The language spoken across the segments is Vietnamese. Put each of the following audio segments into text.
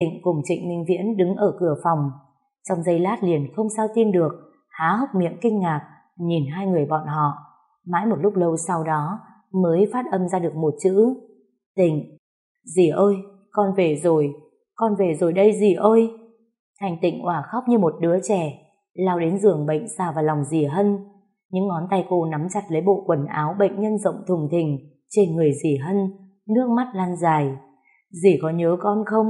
Tịnh cùng Trịnh Minh Viễn đứng ở cửa phòng. Trong giây lát liền không sao tin được, há hốc miệng kinh ngạc, nhìn hai người bọn họ. Mãi một lúc lâu sau đó mới phát âm ra được một chữ. Tịnh, dì ơi, con về rồi, con về rồi đây dì ơi. Thành tịnh òa khóc như một đứa trẻ, lao đến giường bệnh xà vào lòng dì Hân. Những ngón tay cô nắm chặt lấy bộ quần áo bệnh nhân rộng thùng thình trên người dì Hân, nước mắt lan dài. Dì có nhớ con không?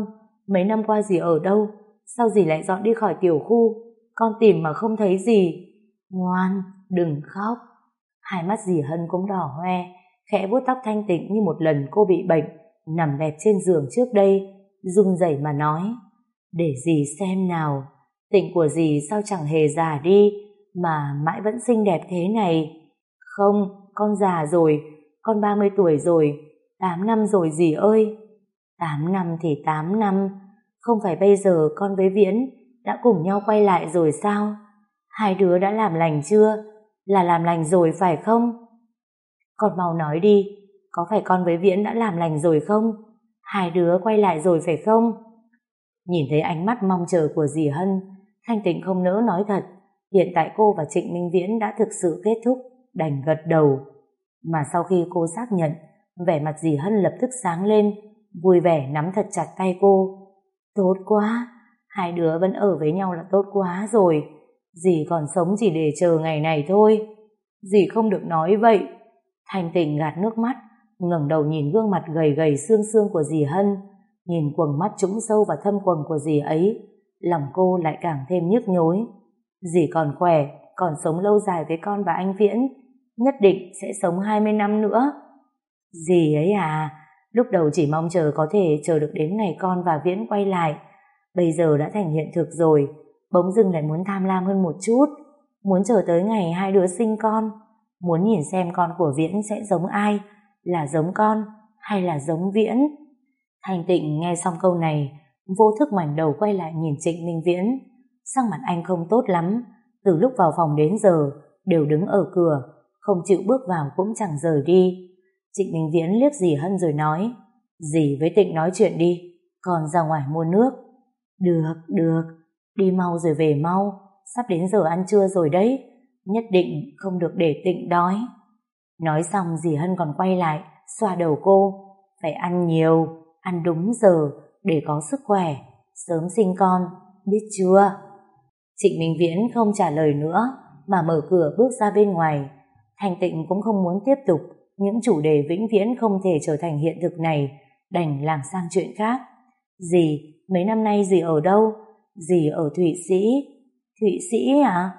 Mấy năm qua dì ở đâu? Sao dì lại dọn đi khỏi tiểu khu? Con tìm mà không thấy gì. Ngoan, đừng khóc. Hai mắt dì Hân cũng đỏ hoe, khẽ vuốt tóc thanh tịnh như một lần cô bị bệnh, nằm bẹp trên giường trước đây, run rẩy mà nói. Để dì xem nào, tịnh của dì sao chẳng hề già đi, mà mãi vẫn xinh đẹp thế này. Không, con già rồi, con 30 tuổi rồi, 8 năm rồi dì ơi. 8 năm thì 8 năm, không phải bây giờ con với Viễn đã cùng nhau quay lại rồi sao? Hai đứa đã làm lành chưa? Là làm lành rồi phải không? Con mau nói đi, có phải con với Viễn đã làm lành rồi không? Hai đứa quay lại rồi phải không? Nhìn thấy ánh mắt mong chờ của dì Hân, Thanh Tịnh không nỡ nói thật. Hiện tại cô và Trịnh Minh Viễn đã thực sự kết thúc, đành gật đầu. Mà sau khi cô xác nhận, vẻ mặt dì Hân lập tức sáng lên, vui vẻ nắm thật chặt tay cô. Tốt quá, hai đứa vẫn ở với nhau là tốt quá rồi. Dì còn sống chỉ để chờ ngày này thôi. Dì không được nói vậy. Thanh Tịnh gạt nước mắt, ngẩng đầu nhìn gương mặt gầy gầy xương xương của dì Hân, nhìn quầng mắt trũng sâu và thâm quầng của dì ấy, lòng cô lại càng thêm nhức nhối. Dì còn khỏe, còn sống lâu dài với con và anh Viễn, nhất định sẽ sống 20 năm nữa. Dì ấy à, lúc đầu chỉ mong chờ có thể chờ được đến ngày con và Viễn quay lại, bây giờ đã thành hiện thực rồi, bỗng dưng lại muốn tham lam hơn một chút, muốn chờ tới ngày hai đứa sinh con, muốn nhìn xem con của Viễn sẽ giống ai, là giống con hay là giống Viễn. Thành tịnh nghe xong câu này, vô thức ngoảnh đầu quay lại nhìn Trịnh Minh Viễn, Sang mặt anh không tốt lắm, từ lúc vào phòng đến giờ đều đứng ở cửa, không chịu bước vào cũng chẳng rời đi. Trịnh Minh Viễn liếc dì Hân rồi nói, dì với Tịnh nói chuyện đi, còn ra ngoài mua nước. Được, được, đi mau rồi về mau, sắp đến giờ ăn trưa rồi đấy, nhất định không được để Tịnh đói. Nói xong dì Hân còn quay lại, xoa đầu cô, phải ăn nhiều, ăn đúng giờ để có sức khỏe, sớm sinh con, biết chưa? Trịnh Minh Viễn không trả lời nữa, mà mở cửa bước ra bên ngoài. Thành Tịnh cũng không muốn tiếp tục những chủ đề vĩnh viễn không thể trở thành hiện thực này, đành làm sang chuyện khác. Dì, mấy năm nay dì ở đâu? Dì ở Thụy Sĩ. Thụy Sĩ à?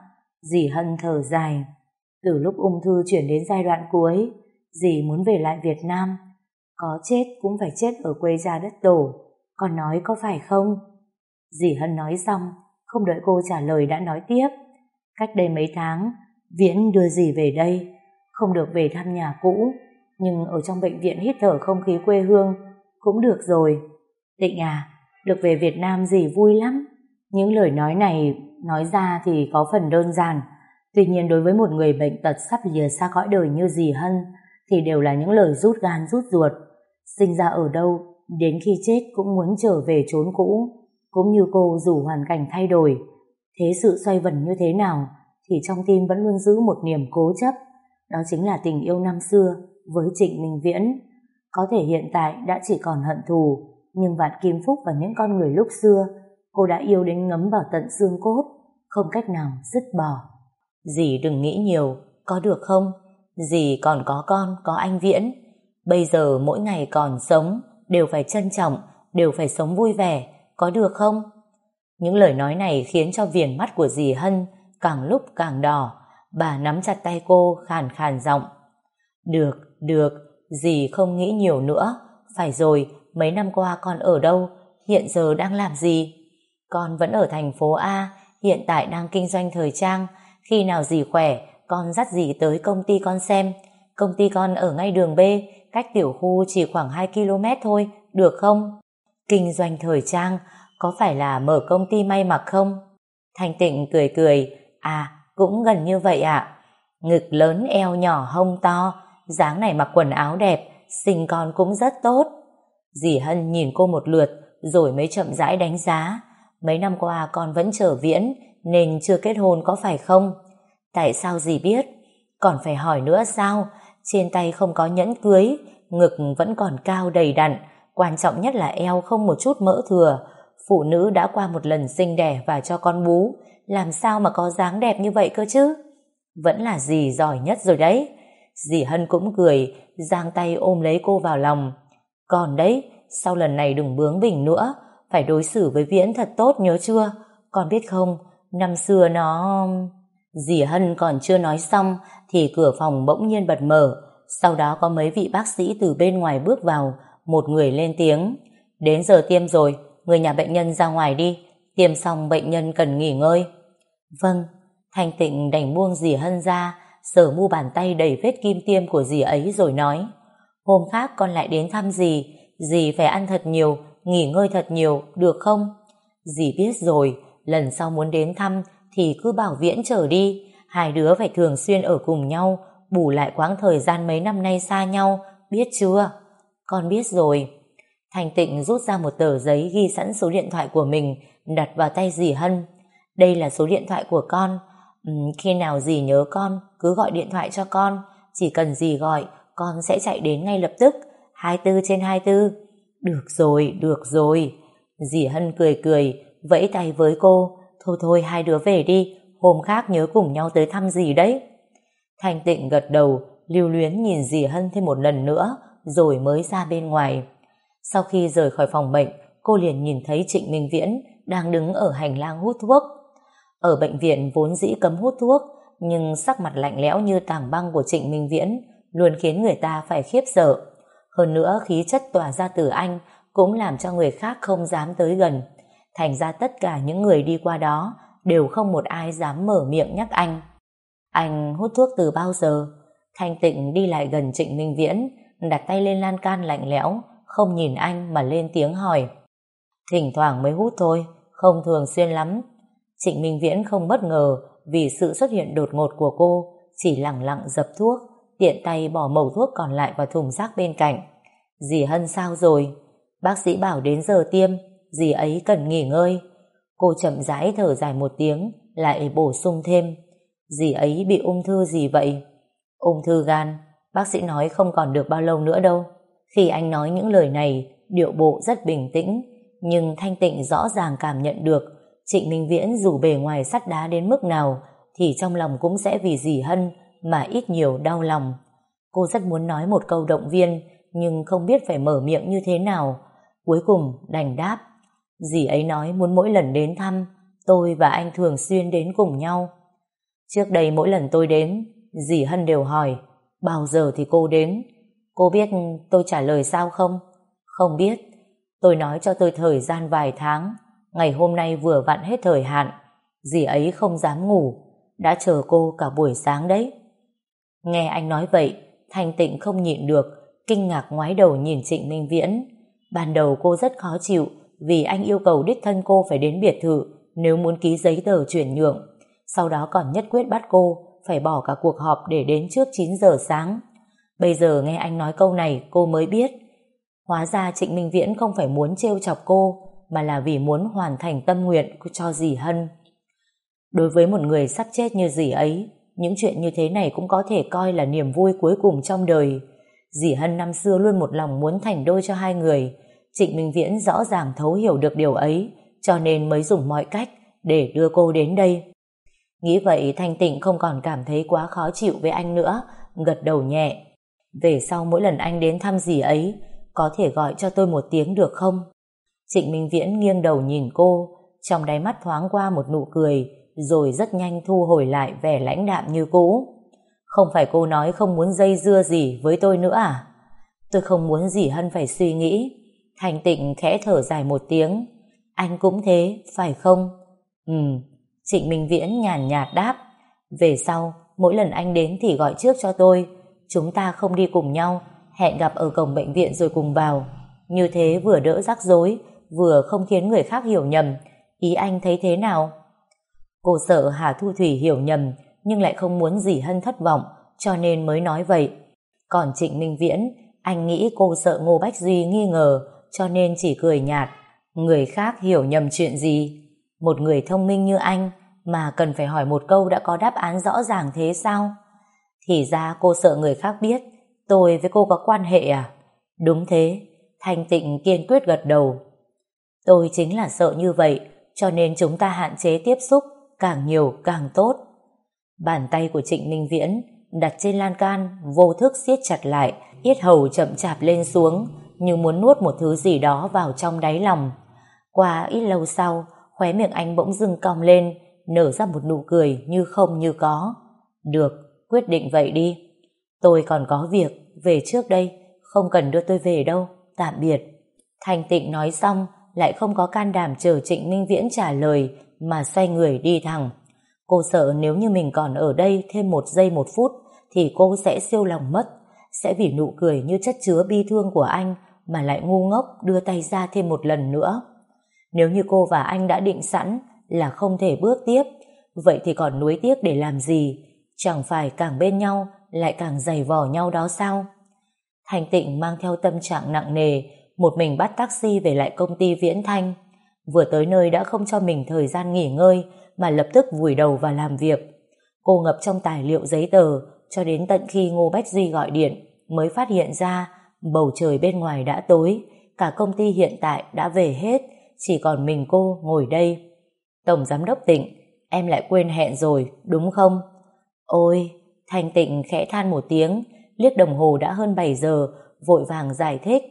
Dì hân thở dài. Từ lúc ung thư chuyển đến giai đoạn cuối, dì muốn về lại Việt Nam. Có chết cũng phải chết ở quê cha đất tổ. Con nói có phải không? Dì Hân nói xong, không đợi cô trả lời đã nói tiếp. Cách đây mấy tháng, Viễn đưa dì về đây, không được về thăm nhà cũ, nhưng ở trong bệnh viện hít thở không khí quê hương cũng được rồi. Tịnh à, được về Việt Nam gì vui lắm. Những lời nói này nói ra thì có phần đơn giản, tuy nhiên đối với một người bệnh tật sắp lìa xa cõi đời như dì Hân thì đều là những lời rút gan rút ruột. Sinh ra ở đâu, đến khi chết cũng muốn trở về chốn cũ, cũng như cô dù hoàn cảnh thay đổi. Thế sự xoay vần như thế nào thì trong tim vẫn luôn giữ một niềm cố chấp đó chính là tình yêu năm xưa với Trịnh Minh Viễn. Có thể hiện tại đã chỉ còn hận thù, nhưng vạn kim phúc và những con người lúc xưa, cô đã yêu đến ngấm vào tận xương cốt, không cách nào dứt bỏ. Dì đừng nghĩ nhiều, có được không? Dì còn có con, có anh Viễn. Bây giờ mỗi ngày còn sống, đều phải trân trọng, đều phải sống vui vẻ, có được không? Những lời nói này khiến cho viền mắt của dì Hân càng lúc càng đỏ, Bà nắm chặt tay cô khàn khàn giọng. Được, được, dì không nghĩ nhiều nữa. Phải rồi, mấy năm qua con ở đâu? Hiện giờ đang làm gì? Con vẫn ở thành phố A, hiện tại đang kinh doanh thời trang. Khi nào dì khỏe, con dắt dì tới công ty con xem. Công ty con ở ngay đường B, cách tiểu khu chỉ khoảng 2 km thôi, được không? Kinh doanh thời trang, có phải là mở công ty may mặc không? Thanh tịnh cười cười, à, cũng gần như vậy ạ. Ngực lớn eo nhỏ hông to, dáng này mặc quần áo đẹp, sinh con cũng rất tốt. Dì Hân nhìn cô một lượt, rồi mới chậm rãi đánh giá. Mấy năm qua con vẫn trở viễn nên chưa kết hôn có phải không? Tại sao dì biết? Còn phải hỏi nữa sao? Trên tay không có nhẫn cưới, ngực vẫn còn cao đầy đặn, quan trọng nhất là eo không một chút mỡ thừa. Phụ nữ đã qua một lần sinh đẻ và cho con bú, làm sao mà có dáng đẹp như vậy cơ chứ? Vẫn là dì giỏi nhất rồi đấy. Dì Hân cũng cười, giang tay ôm lấy cô vào lòng. Còn đấy, sau lần này đừng bướng bỉnh nữa, phải đối xử với Viễn thật tốt nhớ chưa? Con biết không, năm xưa nó... Dì Hân còn chưa nói xong thì cửa phòng bỗng nhiên bật mở. Sau đó có mấy vị bác sĩ từ bên ngoài bước vào, một người lên tiếng. Đến giờ tiêm rồi, người nhà bệnh nhân ra ngoài đi, tiêm xong bệnh nhân cần nghỉ ngơi. Vâng, Thanh Tịnh đành buông dì Hân ra, sờ mu bàn tay đầy vết kim tiêm của dì ấy rồi nói. Hôm khác con lại đến thăm dì, dì phải ăn thật nhiều, nghỉ ngơi thật nhiều, được không? Dì biết rồi, lần sau muốn đến thăm thì cứ bảo viễn trở đi, hai đứa phải thường xuyên ở cùng nhau, bù lại quãng thời gian mấy năm nay xa nhau, biết chưa? Con biết rồi. Thành Tịnh rút ra một tờ giấy ghi sẵn số điện thoại của mình, đặt vào tay dì Hân. Đây là số điện thoại của con. Ừ, khi nào dì nhớ con, cứ gọi điện thoại cho con. Chỉ cần dì gọi, con sẽ chạy đến ngay lập tức. 24 trên 24. Được rồi, được rồi. Dì Hân cười cười, vẫy tay với cô. Thôi thôi, hai đứa về đi. Hôm khác nhớ cùng nhau tới thăm dì đấy. Thanh Tịnh gật đầu, lưu luyến nhìn dì Hân thêm một lần nữa, rồi mới ra bên ngoài. Sau khi rời khỏi phòng bệnh, cô liền nhìn thấy Trịnh Minh Viễn đang đứng ở hành lang hút thuốc. Ở bệnh viện vốn dĩ cấm hút thuốc, nhưng sắc mặt lạnh lẽo như tảng băng của Trịnh Minh Viễn luôn khiến người ta phải khiếp sợ. Hơn nữa khí chất tỏa ra từ anh cũng làm cho người khác không dám tới gần. Thành ra tất cả những người đi qua đó đều không một ai dám mở miệng nhắc anh. Anh hút thuốc từ bao giờ? Thanh tịnh đi lại gần Trịnh Minh Viễn, đặt tay lên lan can lạnh lẽo, không nhìn anh mà lên tiếng hỏi. Thỉnh thoảng mới hút thôi, không thường xuyên lắm. Trịnh Minh Viễn không bất ngờ vì sự xuất hiện đột ngột của cô, chỉ lặng lặng dập thuốc, tiện tay bỏ mẩu thuốc còn lại vào thùng rác bên cạnh. Dì Hân sao rồi? Bác sĩ bảo đến giờ tiêm, dì ấy cần nghỉ ngơi. Cô chậm rãi thở dài một tiếng, lại bổ sung thêm. Dì ấy bị ung thư gì vậy? Ung thư gan, bác sĩ nói không còn được bao lâu nữa đâu. Khi anh nói những lời này, điệu bộ rất bình tĩnh, nhưng Thanh Tịnh rõ ràng cảm nhận được Trịnh Minh Viễn dù bề ngoài sắt đá đến mức nào, thì trong lòng cũng sẽ vì dì Hân mà ít nhiều đau lòng. Cô rất muốn nói một câu động viên, nhưng không biết phải mở miệng như thế nào. Cuối cùng đành đáp. Dì ấy nói muốn mỗi lần đến thăm, tôi và anh thường xuyên đến cùng nhau. Trước đây mỗi lần tôi đến, dì Hân đều hỏi, bao giờ thì cô đến Cô biết tôi trả lời sao không? Không biết. Tôi nói cho tôi thời gian vài tháng. Ngày hôm nay vừa vặn hết thời hạn. Dì ấy không dám ngủ. Đã chờ cô cả buổi sáng đấy. Nghe anh nói vậy, Thanh Tịnh không nhịn được, kinh ngạc ngoái đầu nhìn Trịnh Minh Viễn. Ban đầu cô rất khó chịu vì anh yêu cầu đích thân cô phải đến biệt thự nếu muốn ký giấy tờ chuyển nhượng. Sau đó còn nhất quyết bắt cô phải bỏ cả cuộc họp để đến trước 9 giờ sáng. Bây giờ nghe anh nói câu này cô mới biết. Hóa ra Trịnh Minh Viễn không phải muốn trêu chọc cô mà là vì muốn hoàn thành tâm nguyện cho dì Hân. Đối với một người sắp chết như dì ấy, những chuyện như thế này cũng có thể coi là niềm vui cuối cùng trong đời. Dì Hân năm xưa luôn một lòng muốn thành đôi cho hai người. Trịnh Minh Viễn rõ ràng thấu hiểu được điều ấy, cho nên mới dùng mọi cách để đưa cô đến đây. Nghĩ vậy Thanh Tịnh không còn cảm thấy quá khó chịu với anh nữa, gật đầu nhẹ. Về sau mỗi lần anh đến thăm dì ấy, có thể gọi cho tôi một tiếng được không? Trịnh Minh Viễn nghiêng đầu nhìn cô, trong đáy mắt thoáng qua một nụ cười, rồi rất nhanh thu hồi lại vẻ lãnh đạm như cũ. Không phải cô nói không muốn dây dưa gì với tôi nữa à? Tôi không muốn gì hơn phải suy nghĩ. Thành tịnh khẽ thở dài một tiếng. Anh cũng thế, phải không? Ừ, Trịnh Minh Viễn nhàn nhạt đáp. Về sau, mỗi lần anh đến thì gọi trước cho tôi, chúng ta không đi cùng nhau, hẹn gặp ở cổng bệnh viện rồi cùng vào. Như thế vừa đỡ rắc rối, vừa không khiến người khác hiểu nhầm. Ý anh thấy thế nào? Cô sợ Hà Thu Thủy hiểu nhầm, nhưng lại không muốn dì Hân thất vọng, cho nên mới nói vậy. Còn Trịnh Minh Viễn, anh nghĩ cô sợ Ngô Bách Duy nghi ngờ, cho nên chỉ cười nhạt. Người khác hiểu nhầm chuyện gì? Một người thông minh như anh mà cần phải hỏi một câu đã có đáp án rõ ràng thế sao? Thì ra cô sợ người khác biết tôi với cô có quan hệ à? Đúng thế, Thanh Tịnh kiên quyết gật đầu. Tôi chính là sợ như vậy, cho nên chúng ta hạn chế tiếp xúc, càng nhiều càng tốt. Bàn tay của Trịnh Minh Viễn đặt trên lan can, vô thức siết chặt lại, yết hầu chậm chạp lên xuống, như muốn nuốt một thứ gì đó vào trong đáy lòng. Qua ít lâu sau, khóe miệng anh bỗng dưng cong lên, nở ra một nụ cười như không như có. Được, quyết định vậy đi. Tôi còn có việc, về trước đây, không cần đưa tôi về đâu, tạm biệt. Thành tịnh nói xong, lại không có can đảm chờ Trịnh Minh Viễn trả lời, mà xoay người đi thẳng. Cô sợ nếu như mình còn ở đây thêm một giây một phút, thì cô sẽ siêu lòng mất, sẽ vì nụ cười như chất chứa bi thương của anh mà lại ngu ngốc đưa tay ra thêm một lần nữa. Nếu như cô và anh đã định sẵn là không thể bước tiếp, vậy thì còn nuối tiếc để làm gì? Chẳng phải càng bên nhau lại càng dày vò nhau đó sao? Thành tịnh mang theo tâm trạng nặng nề, một mình bắt taxi về lại công ty Viễn Thanh. Vừa tới nơi đã không cho mình thời gian nghỉ ngơi, mà lập tức vùi đầu vào làm việc. Cô ngập trong tài liệu giấy tờ, cho đến tận khi Ngô Bách Duy gọi điện, mới phát hiện ra bầu trời bên ngoài đã tối, cả công ty hiện tại đã về hết, chỉ còn mình cô ngồi đây. Tổng Giám đốc Tịnh, em lại quên hẹn rồi, đúng không? Ôi, Thanh Tịnh khẽ than một tiếng, liếc đồng hồ đã hơn 7 giờ, vội vàng giải thích.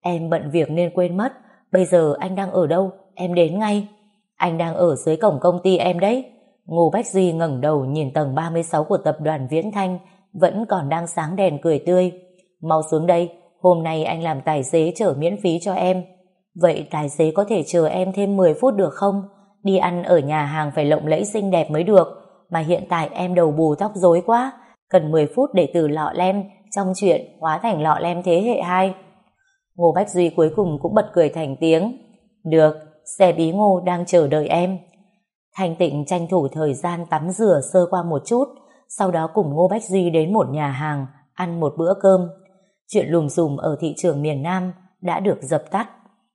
Em bận việc nên quên mất, bây giờ anh đang ở đâu, em đến ngay. Anh đang ở dưới cổng công ty em đấy. Ngô Bách Duy ngẩng đầu nhìn tầng 36 của tập đoàn Viễn Thanh, vẫn còn đang sáng đèn cười tươi. Mau xuống đây, hôm nay anh làm tài xế chở miễn phí cho em. Vậy tài xế có thể chờ em thêm 10 phút được không? Đi ăn ở nhà hàng phải lộng lẫy xinh đẹp mới được, mà hiện tại em đầu bù tóc rối quá, cần 10 phút để từ lọ lem trong chuyện hóa thành lọ lem thế hệ 2. Ngô Bách Duy cuối cùng cũng bật cười thành tiếng. Được, xe bí ngô đang chờ đợi em. Thanh Tịnh tranh thủ thời gian tắm rửa sơ qua một chút, sau đó cùng Ngô Bách Duy đến một nhà hàng, ăn một bữa cơm. Chuyện lùm xùm ở thị trường miền Nam đã được dập tắt.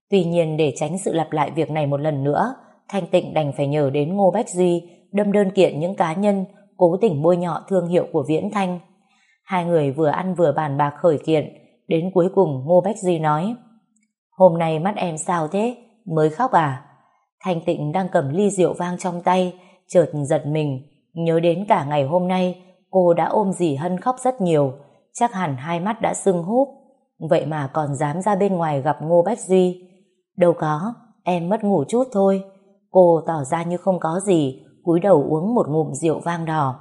Tuy nhiên để tránh sự lặp lại việc này một lần nữa, Thanh Tịnh đành phải nhờ đến Ngô Bách Duy đâm đơn kiện những cá nhân cố tình bôi nhọ thương hiệu của Viễn Thanh. Hai người vừa ăn vừa bàn bạc khởi kiện, đến cuối cùng Ngô Bách Duy nói Hôm nay mắt em sao thế? Mới khóc à? Thanh Tịnh đang cầm ly rượu vang trong tay, chợt giật mình, nhớ đến cả ngày hôm nay cô đã ôm dì Hân khóc rất nhiều, chắc hẳn hai mắt đã sưng húp. Vậy mà còn dám ra bên ngoài gặp Ngô Bách Duy. Đâu có, em mất ngủ chút thôi. Cô tỏ ra như không có gì, cúi đầu uống một ngụm rượu vang đỏ.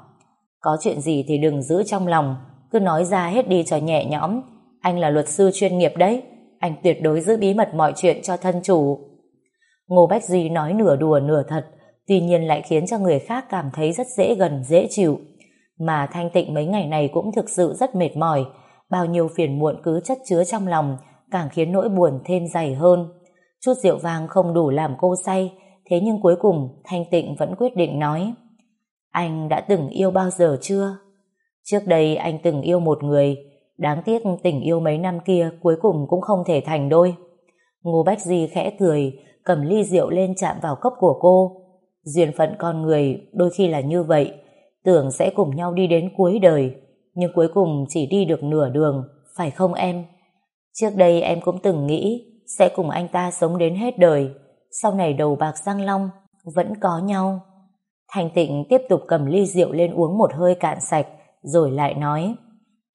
Có chuyện gì thì đừng giữ trong lòng, cứ nói ra hết đi cho nhẹ nhõm. Anh là luật sư chuyên nghiệp đấy, anh tuyệt đối giữ bí mật mọi chuyện cho thân chủ. Ngô Bách Duy nói nửa đùa nửa thật, tuy nhiên lại khiến cho người khác cảm thấy rất dễ gần, dễ chịu. Mà Thanh Tịnh mấy ngày này cũng thực sự rất mệt mỏi, bao nhiêu phiền muộn cứ chất chứa trong lòng, càng khiến nỗi buồn thêm dày hơn. Chút rượu vang không đủ làm cô say, thế nhưng cuối cùng Thanh Tịnh vẫn quyết định nói Anh đã từng yêu bao giờ chưa? Trước đây anh từng yêu một người, đáng tiếc tình yêu mấy năm kia cuối cùng cũng không thể thành đôi. Ngô Bách Di khẽ cười, cầm ly rượu lên chạm vào cốc của cô. Duyên phận con người đôi khi là như vậy, tưởng sẽ cùng nhau đi đến cuối đời, nhưng cuối cùng chỉ đi được nửa đường, phải không em? Trước đây em cũng từng nghĩ sẽ cùng anh ta sống đến hết đời, sau này đầu bạc răng long, vẫn có nhau. Thành tịnh tiếp tục cầm ly rượu lên uống một hơi cạn sạch, rồi lại nói,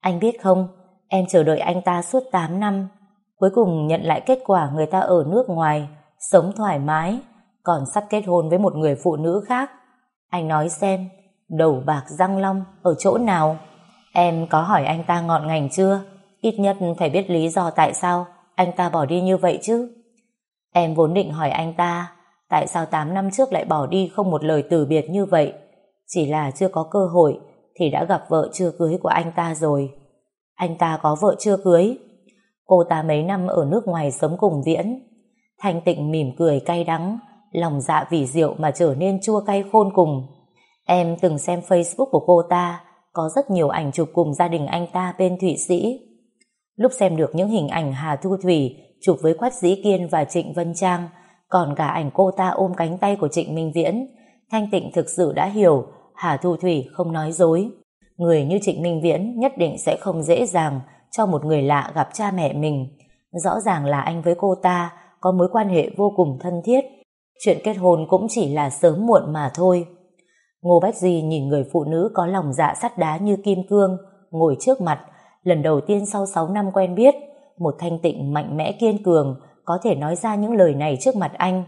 anh biết không, em chờ đợi anh ta suốt 8 năm, cuối cùng nhận lại kết quả người ta ở nước ngoài, sống thoải mái, còn sắp kết hôn với một người phụ nữ khác. Anh nói xem, đầu bạc răng long ở chỗ nào? Em có hỏi anh ta ngọn ngành chưa? Ít nhất phải biết lý do tại sao anh ta bỏ đi như vậy chứ. Em vốn định hỏi anh ta tại sao 8 năm trước lại bỏ đi không một lời từ biệt như vậy. Chỉ là chưa có cơ hội thì đã gặp vợ chưa cưới của anh ta rồi. Anh ta có vợ chưa cưới? Cô ta mấy năm ở nước ngoài sống cùng Viễn. Thanh tịnh mỉm cười cay đắng, lòng dạ vì rượu mà trở nên chua cay khôn cùng. Em từng xem Facebook của cô ta, có rất nhiều ảnh chụp cùng gia đình anh ta bên Thụy Sĩ. Lúc xem được những hình ảnh Hà Thu Thủy chụp với Quách Dĩ Kiên và Trịnh Vân Trang, Còn cả ảnh cô ta ôm cánh tay của Trịnh Minh Viễn, Thanh Tịnh thực sự đã hiểu Hà Thu Thủy không nói dối. Người như Trịnh Minh Viễn nhất định sẽ không dễ dàng cho một người lạ gặp cha mẹ mình. Rõ ràng là anh với cô ta có mối quan hệ vô cùng thân thiết. Chuyện kết hôn cũng chỉ là sớm muộn mà thôi. Ngô Bách Di nhìn người phụ nữ có lòng dạ sắt đá như kim cương, ngồi trước mặt, lần đầu tiên sau 6 năm quen biết, một thanh tịnh mạnh mẽ kiên cường, có thể nói ra những lời này trước mặt anh.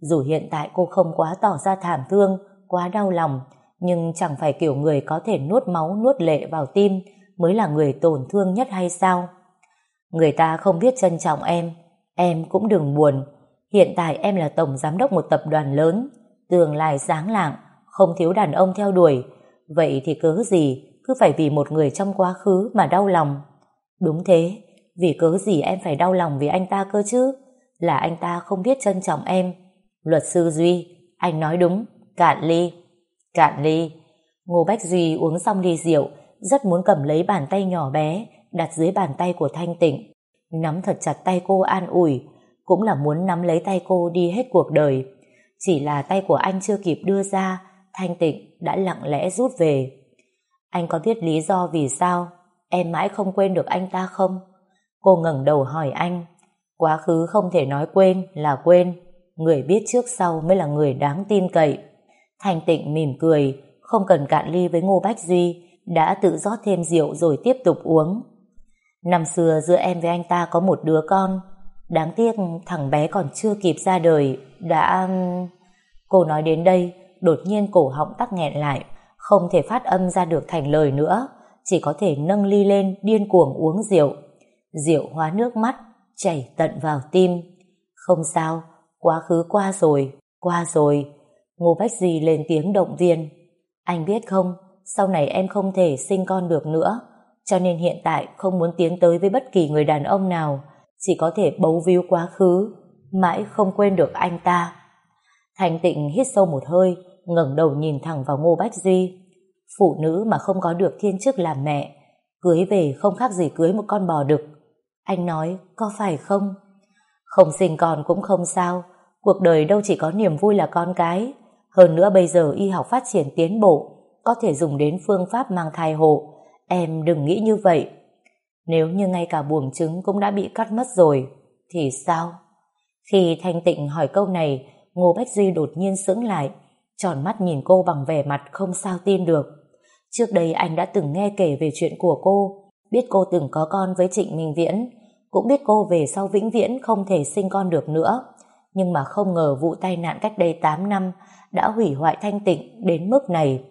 Dù hiện tại cô không quá tỏ ra thảm thương, quá đau lòng, nhưng chẳng phải kiểu người có thể nuốt máu nuốt lệ vào tim mới là người tổn thương nhất hay sao? Người ta không biết trân trọng em, em cũng đừng buồn. Hiện tại em là tổng giám đốc một tập đoàn lớn, tương lai sáng lạng, không thiếu đàn ông theo đuổi. Vậy thì cớ gì cứ phải vì một người trong quá khứ mà đau lòng? Đúng thế, vì cớ gì em phải đau lòng vì anh ta cơ chứ? Là anh ta không biết trân trọng em. Luật sư Duy, anh nói đúng, cạn ly. Cạn ly. Ngô Bách Duy uống xong ly rượu, rất muốn cầm lấy bàn tay nhỏ bé, đặt dưới bàn tay của Thanh Tịnh. Nắm thật chặt tay cô an ủi, cũng là muốn nắm lấy tay cô đi hết cuộc đời. Chỉ là tay của anh chưa kịp đưa ra, Thanh Tịnh đã lặng lẽ rút về. Anh có biết lý do vì sao em mãi không quên được anh ta không? Cô ngẩng đầu hỏi anh. Quá khứ không thể nói quên là quên. Người biết trước sau mới là người đáng tin cậy. Thanh Tịnh mỉm cười, không cần cạn ly với Ngô Bách Duy, đã tự rót thêm rượu rồi tiếp tục uống. Năm xưa giữa em với anh ta có một đứa con, đáng tiếc thằng bé còn chưa kịp ra đời, đã... Cô nói đến đây, đột nhiên cổ họng tắc nghẹn lại, không thể phát âm ra được thành lời nữa, chỉ có thể nâng ly lên điên cuồng uống rượu. Rượu hóa nước mắt, chảy tận vào tim. Không sao, quá khứ qua rồi, qua rồi. Ngô Bách Di lên tiếng động viên. Anh biết không, sau này em không thể sinh con được nữa, cho nên hiện tại không muốn tiến tới với bất kỳ người đàn ông nào, chỉ có thể bấu víu quá khứ, mãi không quên được anh ta. Thành tịnh hít sâu một hơi, ngẩng đầu nhìn thẳng vào Ngô Bách Duy. Phụ nữ mà không có được thiên chức làm mẹ, cưới về không khác gì cưới một con bò đực. Anh nói, có phải không? Không sinh con cũng không sao, cuộc đời đâu chỉ có niềm vui là con cái. Hơn nữa bây giờ y học phát triển tiến bộ, có thể dùng đến phương pháp mang thai hộ. Em đừng nghĩ như vậy. Nếu như ngay cả buồng trứng cũng đã bị cắt mất rồi, thì sao? Khi Thanh Tịnh hỏi câu này, Ngô Bách Duy đột nhiên sững lại, tròn mắt nhìn cô bằng vẻ mặt không sao tin được. Trước đây anh đã từng nghe kể về chuyện của cô, biết cô từng có con với Trịnh Minh Viễn, cũng biết cô về sau vĩnh viễn không thể sinh con được nữa. Nhưng mà không ngờ vụ tai nạn cách đây 8 năm đã hủy hoại thanh tịnh đến mức này.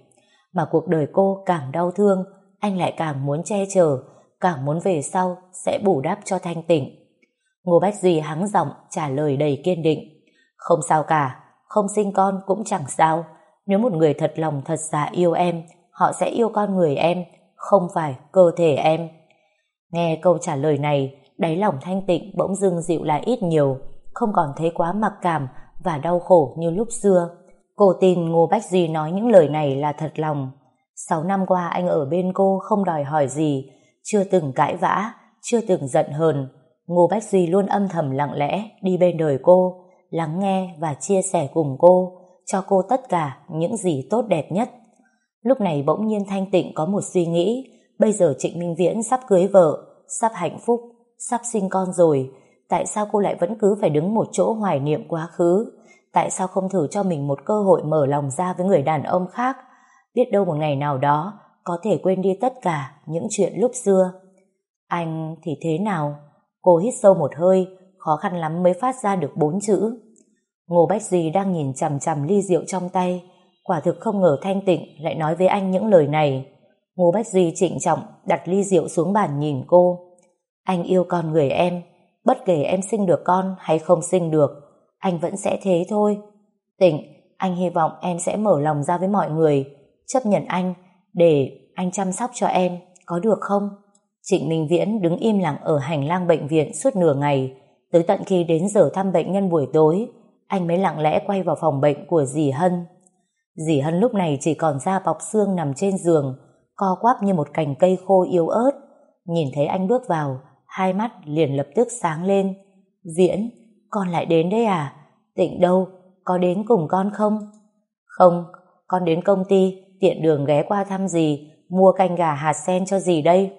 Mà cuộc đời cô càng đau thương, anh lại càng muốn che chở, càng muốn về sau sẽ bù đắp cho thanh tịnh. Ngô Bách Duy hắng giọng trả lời đầy kiên định. Không sao cả, không sinh con cũng chẳng sao. Nếu một người thật lòng thật giả yêu em, họ sẽ yêu con người em, không phải cơ thể em. Nghe câu trả lời này, đáy lòng thanh tịnh bỗng dưng dịu lại ít nhiều, không còn thấy quá mặc cảm và đau khổ như lúc xưa. Cô tin Ngô Bách Duy nói những lời này là thật lòng. Sáu năm qua anh ở bên cô không đòi hỏi gì, chưa từng cãi vã, chưa từng giận hờn. Ngô Bách Duy luôn âm thầm lặng lẽ đi bên đời cô, lắng nghe và chia sẻ cùng cô, cho cô tất cả những gì tốt đẹp nhất. Lúc này bỗng nhiên Thanh Tịnh có một suy nghĩ, bây giờ Trịnh Minh Viễn sắp cưới vợ, sắp hạnh phúc, sắp sinh con rồi, tại sao cô lại vẫn cứ phải đứng một chỗ hoài niệm quá khứ? Tại sao không thử cho mình một cơ hội mở lòng ra với người đàn ông khác? Biết đâu một ngày nào đó có thể quên đi tất cả những chuyện lúc xưa. Anh thì thế nào? Cô hít sâu một hơi, khó khăn lắm mới phát ra được bốn chữ. Ngô Bách duy đang nhìn chằm chằm ly rượu trong tay, quả thực không ngờ Thanh Tịnh lại nói với anh những lời này. Ngô Bách Duy trịnh trọng đặt ly rượu xuống bàn nhìn cô. Anh yêu con người em, bất kể em sinh được con hay không sinh được, anh vẫn sẽ thế thôi. Tịnh, anh hy vọng em sẽ mở lòng ra với mọi người, chấp nhận anh để anh chăm sóc cho em, có được không? Trịnh Minh Viễn đứng im lặng ở hành lang bệnh viện suốt nửa ngày, tới tận khi đến giờ thăm bệnh nhân buổi tối, anh mới lặng lẽ quay vào phòng bệnh của dì Hân. Dì Hân lúc này chỉ còn da bọc xương nằm trên giường, co quắp như một cành cây khô yếu ớt. Nhìn thấy anh bước vào, hai mắt liền lập tức sáng lên. Viễn, con lại đến đấy à? Tịnh đâu? Có đến cùng con không? Không, con đến công ty, tiện đường ghé qua thăm gì, mua canh gà hạt sen cho gì đây?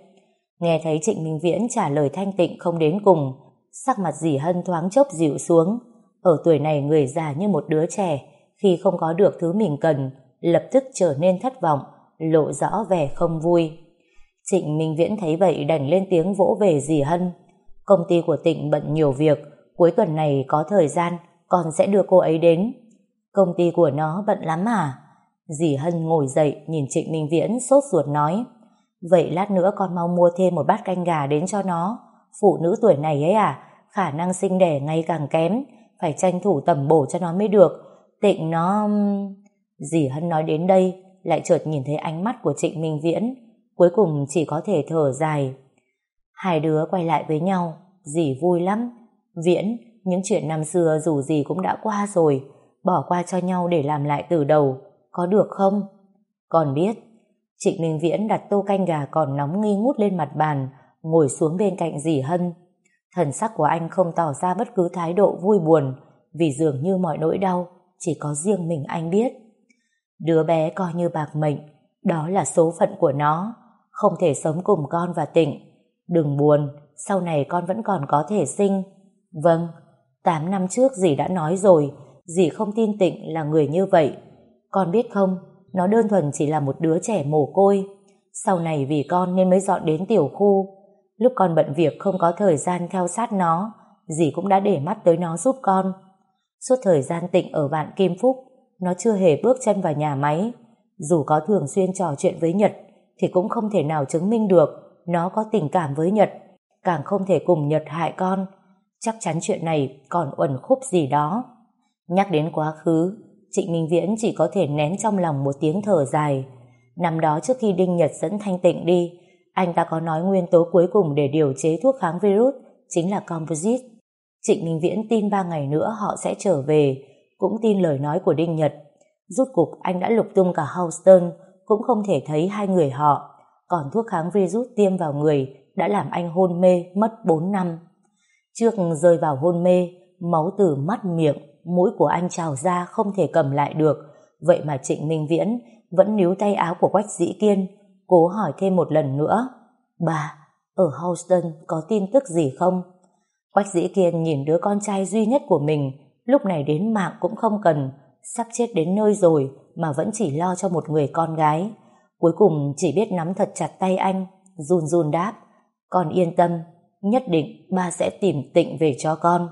Nghe thấy Trịnh Minh Viễn trả lời thanh tịnh không đến cùng, sắc mặt dì Hân thoáng chốc dịu xuống. Ở tuổi này người già như một đứa trẻ, khi không có được thứ mình cần, lập tức trở nên thất vọng, lộ rõ vẻ không vui. Trịnh Minh Viễn thấy vậy đành lên tiếng vỗ về dì Hân. Công ty của Tịnh bận nhiều việc, cuối tuần này có thời gian, con sẽ đưa cô ấy đến. Công ty của nó bận lắm à? Dì Hân ngồi dậy nhìn Trịnh Minh Viễn sốt ruột nói. Vậy lát nữa con mau mua thêm một bát canh gà đến cho nó. Phụ nữ tuổi này ấy à Khả năng sinh đẻ ngày càng kém. Phải tranh thủ tầm bổ cho nó mới được. Tịnh nó... Dì Hân nói đến đây Lại chợt nhìn thấy ánh mắt của Trịnh Minh Viễn. Cuối cùng chỉ có thể thở dài. Hai đứa quay lại với nhau Dì vui lắm. Viễn, những chuyện năm xưa dù gì cũng đã qua rồi Bỏ qua cho nhau để làm lại từ đầu có được không? Còn biết, Trịnh Minh Viễn đặt tô canh gà còn nóng nghi ngút lên mặt bàn, ngồi xuống bên cạnh dì Hân. Thần sắc của anh không tỏ ra bất cứ thái độ vui buồn, vì dường như mọi nỗi đau chỉ có riêng mình anh biết. Đứa bé coi như bạc mệnh, đó là số phận của nó, không thể sống cùng con và tịnh. Đừng buồn, sau này con vẫn còn có thể sinh. Vâng, 8 năm trước dì đã nói rồi, dì không tin tịnh là người như vậy. Con biết không, nó đơn thuần chỉ là một đứa trẻ mồ côi. Sau này vì con nên mới dọn đến tiểu khu. Lúc con bận việc không có thời gian theo sát nó, dì cũng đã để mắt tới nó giúp con. Suốt thời gian tịnh ở vạn Kim Phúc, nó chưa hề bước chân vào nhà máy. Dù có thường xuyên trò chuyện với Nhật, thì cũng không thể nào chứng minh được nó có tình cảm với Nhật, càng không thể cùng Nhật hại con. Chắc chắn chuyện này còn uẩn khúc gì đó. Nhắc đến quá khứ, Trịnh Minh Viễn chỉ có thể nén trong lòng một tiếng thở dài. Năm đó trước khi Đinh Nhật dẫn Thanh Tịnh đi, anh ta có nói nguyên tố cuối cùng để điều chế thuốc kháng virus chính là composite. Trịnh Minh Viễn tin ba ngày nữa họ sẽ trở về, cũng tin lời nói của Đinh Nhật. Rút cục anh đã lục tung cả Houston, cũng không thể thấy hai người họ. Còn thuốc kháng virus tiêm vào người đã làm anh hôn mê mất 4 năm. Trước rơi vào hôn mê, máu từ mắt miệng mũi của anh trào ra không thể cầm lại được. Vậy mà Trịnh Minh Viễn vẫn níu tay áo của Quách Dĩ Kiên, cố hỏi thêm một lần nữa. Bà, ở Houston có tin tức gì không? Quách Dĩ Kiên nhìn đứa con trai duy nhất của mình, lúc này đến mạng cũng không cần, sắp chết đến nơi rồi mà vẫn chỉ lo cho một người con gái. Cuối cùng chỉ biết nắm thật chặt tay anh, run run đáp. Con yên tâm, nhất định ba sẽ tìm tịnh về cho con.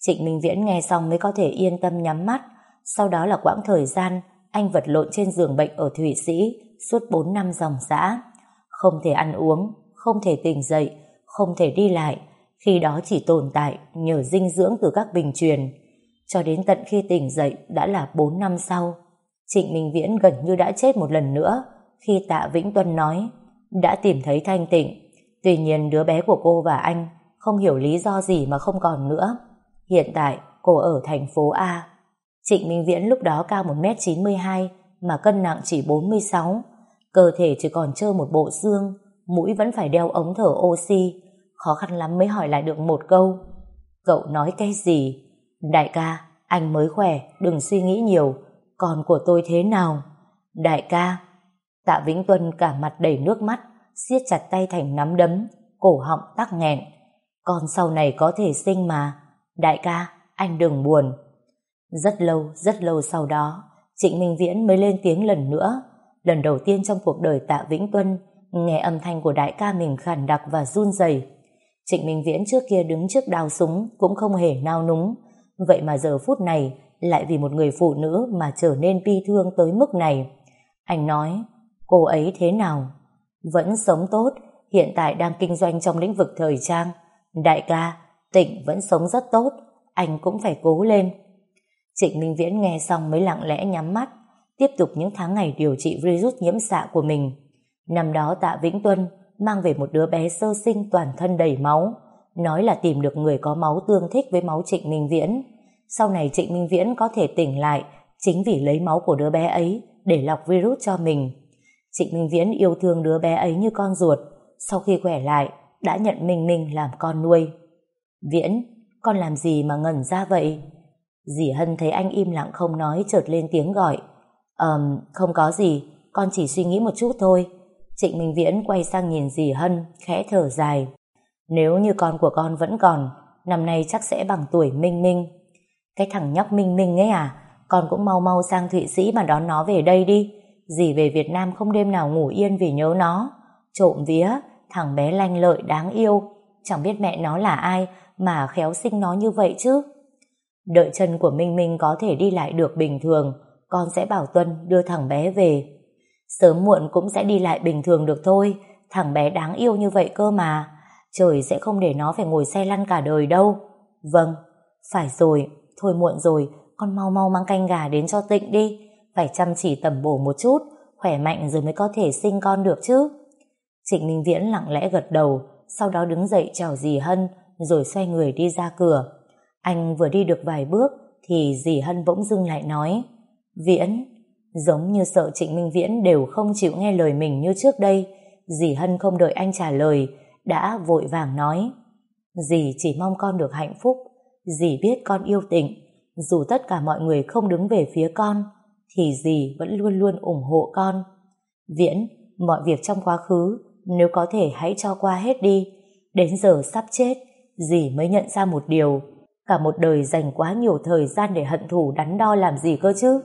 Trịnh Minh Viễn nghe xong mới có thể yên tâm nhắm mắt. Sau đó là quãng thời gian anh vật lộn trên giường bệnh ở Thụy Sĩ suốt 4 năm dòng dã. Không thể ăn uống, không thể tỉnh dậy, không thể đi lại. Khi đó chỉ tồn tại nhờ dinh dưỡng từ các bình truyền. Cho đến tận khi tỉnh dậy đã là 4 năm sau. Trịnh Minh Viễn gần như đã chết một lần nữa khi Tạ Vĩnh Tuân nói đã tìm thấy thanh tịnh. Tuy nhiên đứa bé của cô và anh không hiểu lý do gì mà không còn nữa. Hiện tại cô ở thành phố A. Trịnh Minh Viễn lúc đó cao 1m92 mà cân nặng chỉ 46. Cơ thể chỉ còn trơ một bộ xương, mũi vẫn phải đeo ống thở oxy. Khó khăn lắm mới hỏi lại được một câu. Cậu nói cái gì? Đại ca, anh mới khỏe, đừng suy nghĩ nhiều. Còn của tôi thế nào? Đại ca. Tạ Vĩnh Tuân cả mặt đầy nước mắt, siết chặt tay thành nắm đấm, cổ họng tắc nghẹn. Con sau này có thể sinh mà. Đại ca, anh đừng buồn. Rất lâu, rất lâu sau đó, Trịnh Minh Viễn mới lên tiếng lần nữa. Lần đầu tiên trong cuộc đời Tạ Vĩnh Tuân, nghe âm thanh của đại ca mình khàn đặc và run rẩy. Trịnh Minh Viễn trước kia đứng trước đao súng cũng không hề nao núng. Vậy mà giờ phút này lại vì một người phụ nữ mà trở nên bi thương tới mức này. Anh nói, cô ấy thế nào? Vẫn sống tốt, hiện tại đang kinh doanh trong lĩnh vực thời trang. Đại ca, Tịnh vẫn sống rất tốt, anh cũng phải cố lên. Trịnh Minh Viễn nghe xong mới lặng lẽ nhắm mắt, tiếp tục những tháng ngày điều trị virus nhiễm xạ của mình. Năm đó Tạ Vĩnh Tuân mang về một đứa bé sơ sinh toàn thân đầy máu, nói là tìm được người có máu tương thích với máu Trịnh Minh Viễn. Sau này Trịnh Minh Viễn có thể tỉnh lại chính vì lấy máu của đứa bé ấy để lọc virus cho mình. Trịnh Minh Viễn yêu thương đứa bé ấy như con ruột, sau khi khỏe lại đã nhận Minh Minh làm con nuôi. Viễn, con làm gì mà ngẩn ra vậy? Dì Hân thấy anh im lặng không nói chợt lên tiếng gọi. Ờm, um, không có gì, con chỉ suy nghĩ một chút thôi. Trịnh Minh Viễn quay sang nhìn dì Hân, khẽ thở dài. Nếu như con của con vẫn còn, năm nay chắc sẽ bằng tuổi Minh Minh. Cái thằng nhóc Minh Minh ấy à, con cũng mau mau sang Thụy Sĩ mà đón nó về đây đi. Dì về Việt Nam không đêm nào ngủ yên vì nhớ nó. Trộm vía, thằng bé lanh lợi đáng yêu. Chẳng biết mẹ nó là ai mà khéo sinh nó như vậy chứ. Đợi chân của Minh Minh có thể đi lại được bình thường, con sẽ bảo Tuân đưa thằng bé về. Sớm muộn cũng sẽ đi lại bình thường được thôi, thằng bé đáng yêu như vậy cơ mà. Trời sẽ không để nó phải ngồi xe lăn cả đời đâu. Vâng, phải rồi, thôi muộn rồi, con mau mau mang canh gà đến cho tịnh đi. Phải chăm chỉ tầm bổ một chút, khỏe mạnh rồi mới có thể sinh con được chứ. Trịnh Minh Viễn lặng lẽ gật đầu, sau đó đứng dậy chào dì Hân, rồi xoay người đi ra cửa. Anh vừa đi được vài bước, thì dì Hân bỗng dưng lại nói, Viễn, giống như sợ Trịnh Minh Viễn đều không chịu nghe lời mình như trước đây, dì Hân không đợi anh trả lời, đã vội vàng nói, dì chỉ mong con được hạnh phúc, dì biết con yêu tịnh, dù tất cả mọi người không đứng về phía con, thì dì vẫn luôn luôn ủng hộ con. Viễn, mọi việc trong quá khứ, nếu có thể hãy cho qua hết đi, đến giờ sắp chết, dì mới nhận ra một điều, cả một đời dành quá nhiều thời gian để hận thù đắn đo làm gì cơ chứ.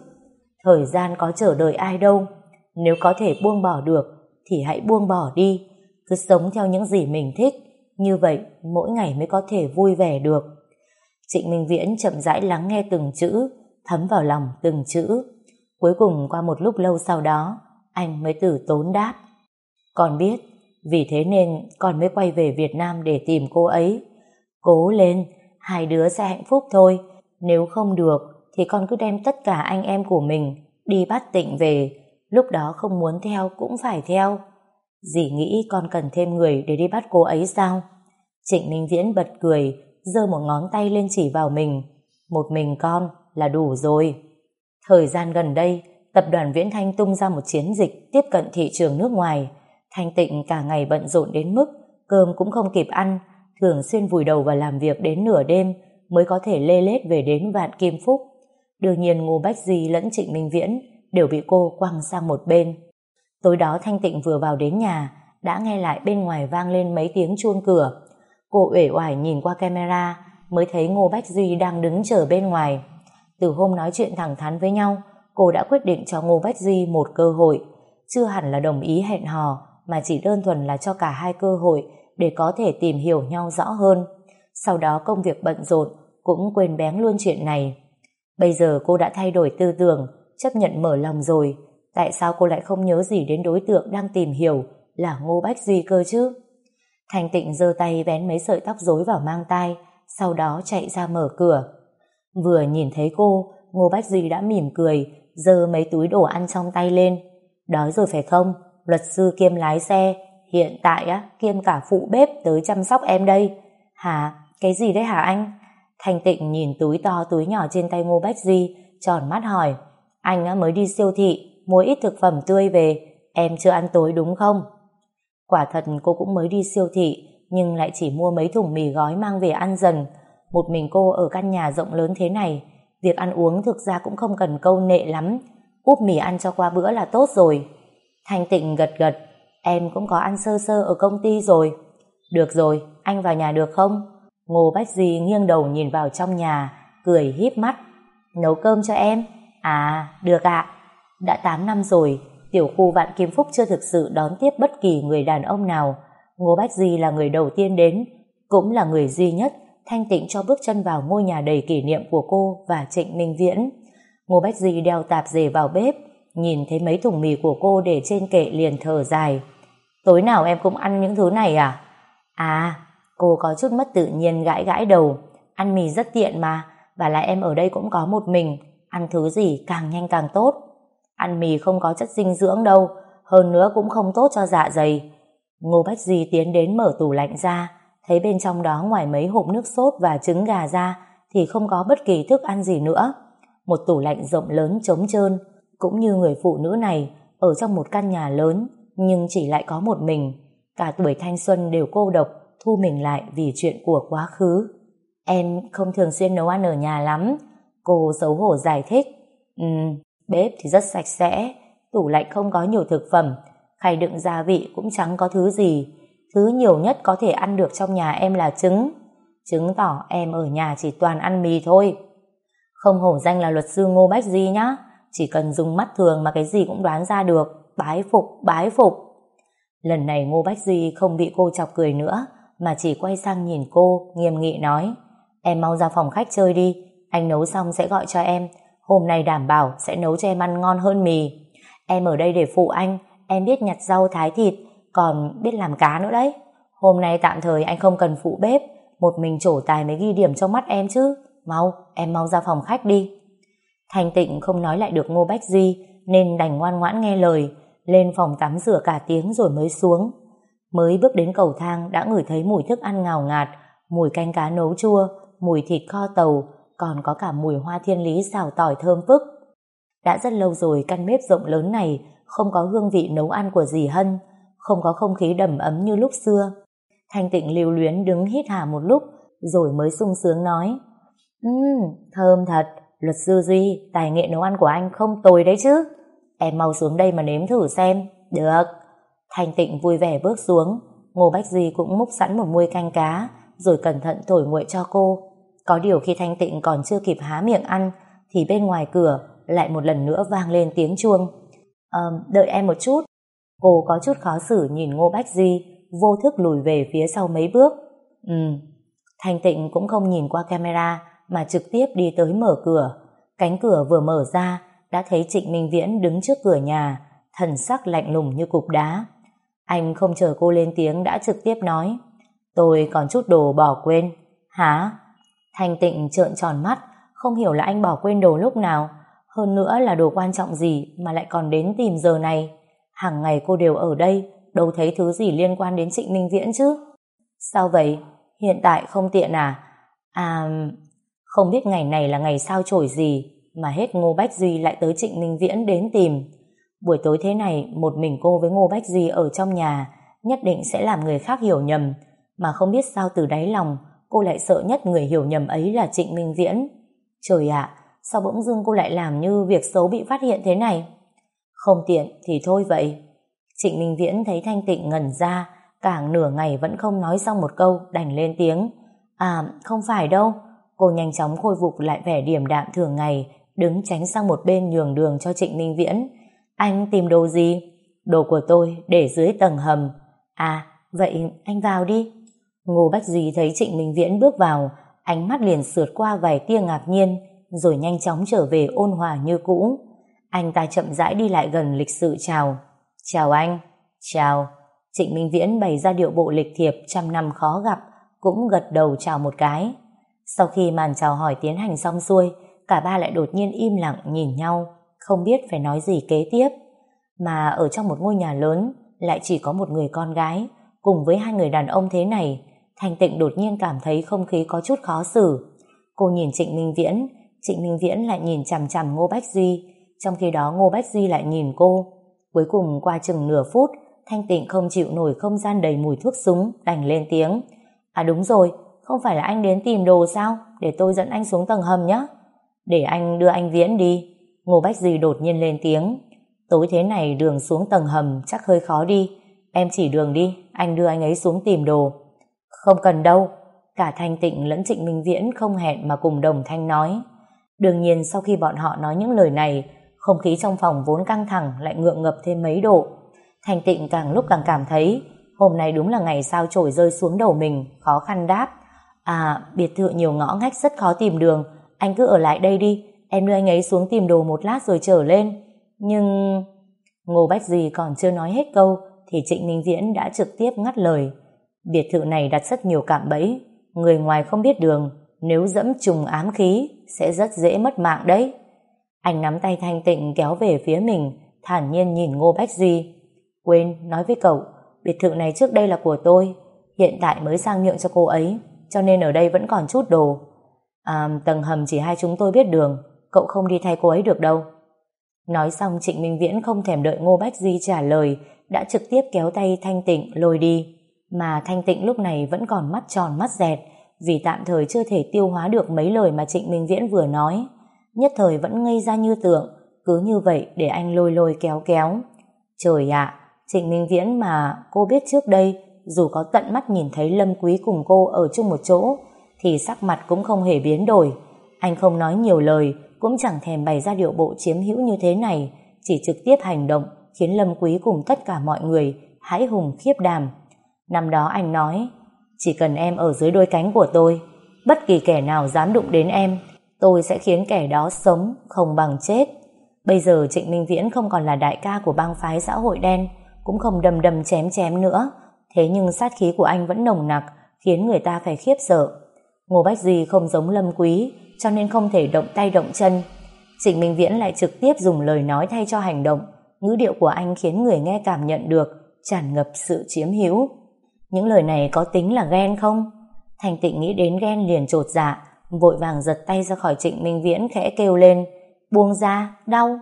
Thời gian có chờ đợi ai đâu, nếu có thể buông bỏ được, thì hãy buông bỏ đi, cứ sống theo những gì mình thích, như vậy mỗi ngày mới có thể vui vẻ được. Trịnh Minh Viễn chậm rãi lắng nghe từng chữ, thấm vào lòng từng chữ. Cuối cùng qua một lúc lâu sau đó, anh mới từ tốn đáp. Con biết, vì thế nên con mới quay về Việt Nam để tìm cô ấy. Cố lên, hai đứa sẽ hạnh phúc thôi. Nếu không được, thì con cứ đem tất cả anh em của mình đi bắt tịnh về. Lúc đó không muốn theo cũng phải theo. Dì nghĩ con cần thêm người để đi bắt cô ấy sao? Trịnh Minh Viễn bật cười, giơ một ngón tay lên chỉ vào mình. Một mình con là đủ rồi. Thời gian gần đây, tập đoàn Viễn Thanh tung ra một chiến dịch tiếp cận thị trường nước ngoài. Thanh Tịnh cả ngày bận rộn đến mức cơm cũng không kịp ăn, thường xuyên vùi đầu vào làm việc đến nửa đêm mới có thể lê lết về đến Vạn Kim Phúc. Đương nhiên Ngô Bách Di lẫn Trịnh Minh Viễn đều bị cô quăng sang một bên. Tối đó Thanh Tịnh vừa vào đến nhà, đã nghe lại bên ngoài vang lên mấy tiếng chuông cửa. Cô uể oải nhìn qua camera, mới thấy Ngô Bách Duy đang đứng chờ bên ngoài. Từ hôm nói chuyện thẳng thắn với nhau, cô đã quyết định cho Ngô Bách Duy một cơ hội. Chưa hẳn là đồng ý hẹn hò, mà chỉ đơn thuần là cho cả hai cơ hội để có thể tìm hiểu nhau rõ hơn. Sau đó công việc bận rộn, cũng quên bén luôn chuyện này. Bây giờ cô đã thay đổi tư tưởng, chấp nhận mở lòng rồi, Tại sao cô lại không nhớ gì đến đối tượng đang tìm hiểu là Ngô Bách Duy cơ chứ? Thành tịnh giơ tay vén mấy sợi tóc rối vào mang tai, sau đó chạy ra mở cửa. Vừa nhìn thấy cô, Ngô Bách Duy đã mỉm cười, giơ mấy túi đồ ăn trong tay lên. Đói rồi phải không? Luật sư kiêm lái xe, hiện tại á kiêm cả phụ bếp tới chăm sóc em đây. Hả? Cái gì đấy hả anh? Thành tịnh nhìn túi to túi nhỏ trên tay Ngô Bách Duy, tròn mắt hỏi. Anh á mới đi siêu thị, mua ít thực phẩm tươi về, em chưa ăn tối đúng không? Quả thật cô cũng mới đi siêu thị, nhưng lại chỉ mua mấy thùng mì gói mang về ăn dần. Một mình cô ở căn nhà rộng lớn thế này, việc ăn uống thực ra cũng không cần câu nệ lắm, úp mì ăn cho qua bữa là tốt rồi. Thanh tịnh gật gật, em cũng có ăn sơ sơ ở công ty rồi. Được rồi, anh vào nhà được không? Ngô Bách Duy nghiêng đầu nhìn vào trong nhà, cười híp mắt. Nấu cơm cho em? À, được ạ. Đã 8 năm rồi, tiểu khu Vạn Kim Phúc chưa thực sự đón tiếp bất kỳ người đàn ông nào. Ngô Bách Duy là người đầu tiên đến, cũng là người duy nhất thanh tịnh cho bước chân vào ngôi nhà đầy kỷ niệm của cô và Trịnh Minh Viễn. Ngô Bách Di đeo tạp dề vào bếp, nhìn thấy mấy thùng mì của cô để trên kệ liền thở dài. Tối nào em cũng ăn những thứ này à? À, cô có chút mất tự nhiên gãi gãi đầu. Ăn mì rất tiện mà, và là em ở đây cũng có một mình, ăn thứ gì càng nhanh càng tốt. Ăn mì không có chất dinh dưỡng đâu, hơn nữa cũng không tốt cho dạ dày. Ngô Bách Di tiến đến mở tủ lạnh ra, thấy bên trong đó ngoài mấy hộp nước sốt và trứng gà ra thì không có bất kỳ thức ăn gì nữa. Một tủ lạnh rộng lớn trống trơn, cũng như người phụ nữ này ở trong một căn nhà lớn nhưng chỉ lại có một mình. Cả tuổi thanh xuân đều cô độc, thu mình lại vì chuyện của quá khứ. Em không thường xuyên nấu ăn ở nhà lắm, Cô xấu hổ giải thích. Ừ, bếp thì rất sạch sẽ, tủ lạnh không có nhiều thực phẩm, khay đựng gia vị cũng chẳng có thứ gì. Thứ nhiều nhất có thể ăn được trong nhà em là trứng. Chứng tỏ em ở nhà chỉ toàn ăn mì thôi. Không hổ danh là luật sư Ngô Bách Di nhá. Chỉ cần dùng mắt thường mà cái gì cũng đoán ra được. Bái phục, bái phục. Lần này Ngô Bách Di không bị cô chọc cười nữa, mà chỉ quay sang nhìn cô, nghiêm nghị nói. Em mau ra phòng khách chơi đi, anh nấu xong sẽ gọi cho em. Hôm nay đảm bảo sẽ nấu cho em ăn ngon hơn mì. Em ở đây để phụ anh, em biết nhặt rau thái thịt, còn biết làm cá nữa đấy. Hôm nay tạm thời anh không cần phụ bếp, một mình trổ tài mới ghi điểm trong mắt em chứ. Mau, em mau ra phòng khách đi. Thanh tịnh không nói lại được Ngô Bách duy nên đành ngoan ngoãn nghe lời, lên phòng tắm rửa cả tiếng rồi mới xuống. Mới bước đến cầu thang đã ngửi thấy mùi thức ăn ngào ngạt, mùi canh cá nấu chua, mùi thịt kho tàu, còn có cả mùi hoa thiên lý xào tỏi thơm phức. Đã rất lâu rồi căn bếp rộng lớn này không có hương vị nấu ăn của dì Hân, không có không khí đầm ấm như lúc xưa. Thanh tịnh lưu luyến đứng hít hà một lúc, rồi mới sung sướng nói, Ừm, thơm thật, luật sư Duy, tài nghệ nấu ăn của anh không tồi đấy chứ. Em mau xuống đây mà nếm thử xem. Được. Thanh tịnh vui vẻ bước xuống, Ngô Bách Duy cũng múc sẵn một muôi canh cá, rồi cẩn thận thổi nguội cho cô. Có điều khi Thanh Tịnh còn chưa kịp há miệng ăn, thì bên ngoài cửa lại một lần nữa vang lên tiếng chuông. À, đợi em một chút. Cô có chút khó xử nhìn Ngô Bách Duy, vô thức lùi về phía sau mấy bước. Ừ. Thanh Tịnh cũng không nhìn qua camera, mà trực tiếp đi tới mở cửa. Cánh cửa vừa mở ra, đã thấy Trịnh Minh Viễn đứng trước cửa nhà, thần sắc lạnh lùng như cục đá. Anh không chờ cô lên tiếng đã trực tiếp nói, tôi còn chút đồ bỏ quên. Hả? Thanh tịnh trợn tròn mắt, không hiểu là anh bỏ quên đồ lúc nào. Hơn nữa là đồ quan trọng gì mà lại còn đến tìm giờ này. Hàng ngày cô đều ở đây, đâu thấy thứ gì liên quan đến Trịnh Minh Viễn chứ. Sao vậy? Hiện tại không tiện à? À, không biết ngày này là ngày sao chổi gì mà hết Ngô Bách Duy lại tới Trịnh Minh Viễn đến tìm. Buổi tối thế này, một mình cô với Ngô Bách Duy ở trong nhà nhất định sẽ làm người khác hiểu nhầm, mà không biết sao từ đáy lòng cô lại sợ nhất người hiểu nhầm ấy là Trịnh Minh Viễn. Trời ạ, sao bỗng dưng cô lại làm như việc xấu bị phát hiện thế này? Không tiện thì thôi vậy. Trịnh Minh Viễn thấy Thanh Tịnh ngẩn ra, cả nửa ngày vẫn không nói xong một câu, đành lên tiếng. À, không phải đâu. Cô nhanh chóng khôi phục lại vẻ điềm đạm thường ngày, đứng tránh sang một bên nhường đường cho Trịnh Minh Viễn. Anh tìm đồ gì? Đồ của tôi để dưới tầng hầm. À, vậy anh vào đi. Ngô Bách Duy thấy Trịnh Minh Viễn bước vào, ánh mắt liền sượt qua vài tia ngạc nhiên, rồi nhanh chóng trở về ôn hòa như cũ. Anh ta chậm rãi đi lại gần lịch sự chào. Chào anh. Chào. Trịnh Minh Viễn bày ra điệu bộ lịch thiệp trăm năm khó gặp, cũng gật đầu chào một cái. Sau khi màn chào hỏi tiến hành xong xuôi, cả ba lại đột nhiên im lặng nhìn nhau, không biết phải nói gì kế tiếp. Mà ở trong một ngôi nhà lớn, lại chỉ có một người con gái, cùng với hai người đàn ông thế này, Thanh Tịnh đột nhiên cảm thấy không khí có chút khó xử. Cô nhìn Trịnh Minh Viễn, Trịnh Minh Viễn lại nhìn chằm chằm Ngô Bách Duy, trong khi đó Ngô Bách Duy lại nhìn cô. Cuối cùng qua chừng nửa phút, Thanh Tịnh không chịu nổi không gian đầy mùi thuốc súng, đành lên tiếng. À đúng rồi, không phải là anh đến tìm đồ sao? Để tôi dẫn anh xuống tầng hầm nhé. Để anh đưa anh Viễn đi. Ngô Bách Duy đột nhiên lên tiếng. Tối thế này đường xuống tầng hầm chắc hơi khó đi. Em chỉ đường đi, anh đưa anh ấy xuống tìm đồ. Không cần đâu. Cả Thanh Tịnh lẫn Trịnh Minh Viễn không hẹn mà cùng đồng thanh nói. Đương nhiên sau khi bọn họ nói những lời này, không khí trong phòng vốn căng thẳng lại ngượng ngập thêm mấy độ. Thanh Tịnh càng lúc càng cảm thấy hôm nay đúng là ngày sao trổi rơi xuống đầu mình, khó khăn đáp. À, biệt thự nhiều ngõ ngách rất khó tìm đường, anh cứ ở lại đây đi, em đưa anh ấy xuống tìm đồ một lát rồi trở lên. Nhưng... Ngô Bách Duy còn chưa nói hết câu, thì Trịnh Minh Viễn đã trực tiếp ngắt lời. Biệt thự này đặt rất nhiều cạm bẫy, người ngoài không biết đường, nếu dẫm trùng ám khí, sẽ rất dễ mất mạng đấy. Anh nắm tay Thanh Tịnh kéo về phía mình, thản nhiên nhìn Ngô Bách Duy. Quên, nói với cậu, biệt thự này trước đây là của tôi, hiện tại mới sang nhượng cho cô ấy, cho nên ở đây vẫn còn chút đồ. À, tầng hầm chỉ hai chúng tôi biết đường, cậu không đi thay cô ấy được đâu. Nói xong Trịnh Minh Viễn không thèm đợi Ngô Bách Duy trả lời, đã trực tiếp kéo tay Thanh Tịnh lôi đi. Mà Thanh Tịnh lúc này vẫn còn mắt tròn mắt dẹt, vì tạm thời chưa thể tiêu hóa được mấy lời mà Trịnh Minh Viễn vừa nói nhất thời vẫn ngây ra như tượng, cứ như vậy để anh lôi lôi kéo kéo. Trời ạ, Trịnh Minh Viễn mà cô biết trước đây, dù có tận mắt nhìn thấy Lâm Quý cùng cô ở chung một chỗ, thì sắc mặt cũng không hề biến đổi. Anh không nói nhiều lời, cũng chẳng thèm bày ra điệu bộ chiếm hữu như thế này, chỉ trực tiếp hành động, khiến Lâm Quý cùng tất cả mọi người hãi hùng khiếp đàm Năm đó anh nói, chỉ cần em ở dưới đôi cánh của tôi, bất kỳ kẻ nào dám đụng đến em, tôi sẽ khiến kẻ đó sống không bằng chết. Bây giờ Trịnh Minh Viễn không còn là đại ca của bang phái xã hội đen, cũng không đầm đầm chém chém nữa, thế nhưng sát khí của anh vẫn nồng nặc, khiến người ta phải khiếp sợ. Ngô Bách Duy không giống Lâm Quý, cho nên không thể động tay động chân. Trịnh Minh Viễn lại trực tiếp dùng lời nói thay cho hành động, ngữ điệu của anh khiến người nghe cảm nhận được, tràn ngập sự chiếm hữu. Những lời này có tính là ghen không? Thành tịnh nghĩ đến ghen liền trột dạ, vội vàng giật tay ra khỏi trịnh Minh Viễn khẽ kêu lên, buông ra, đau.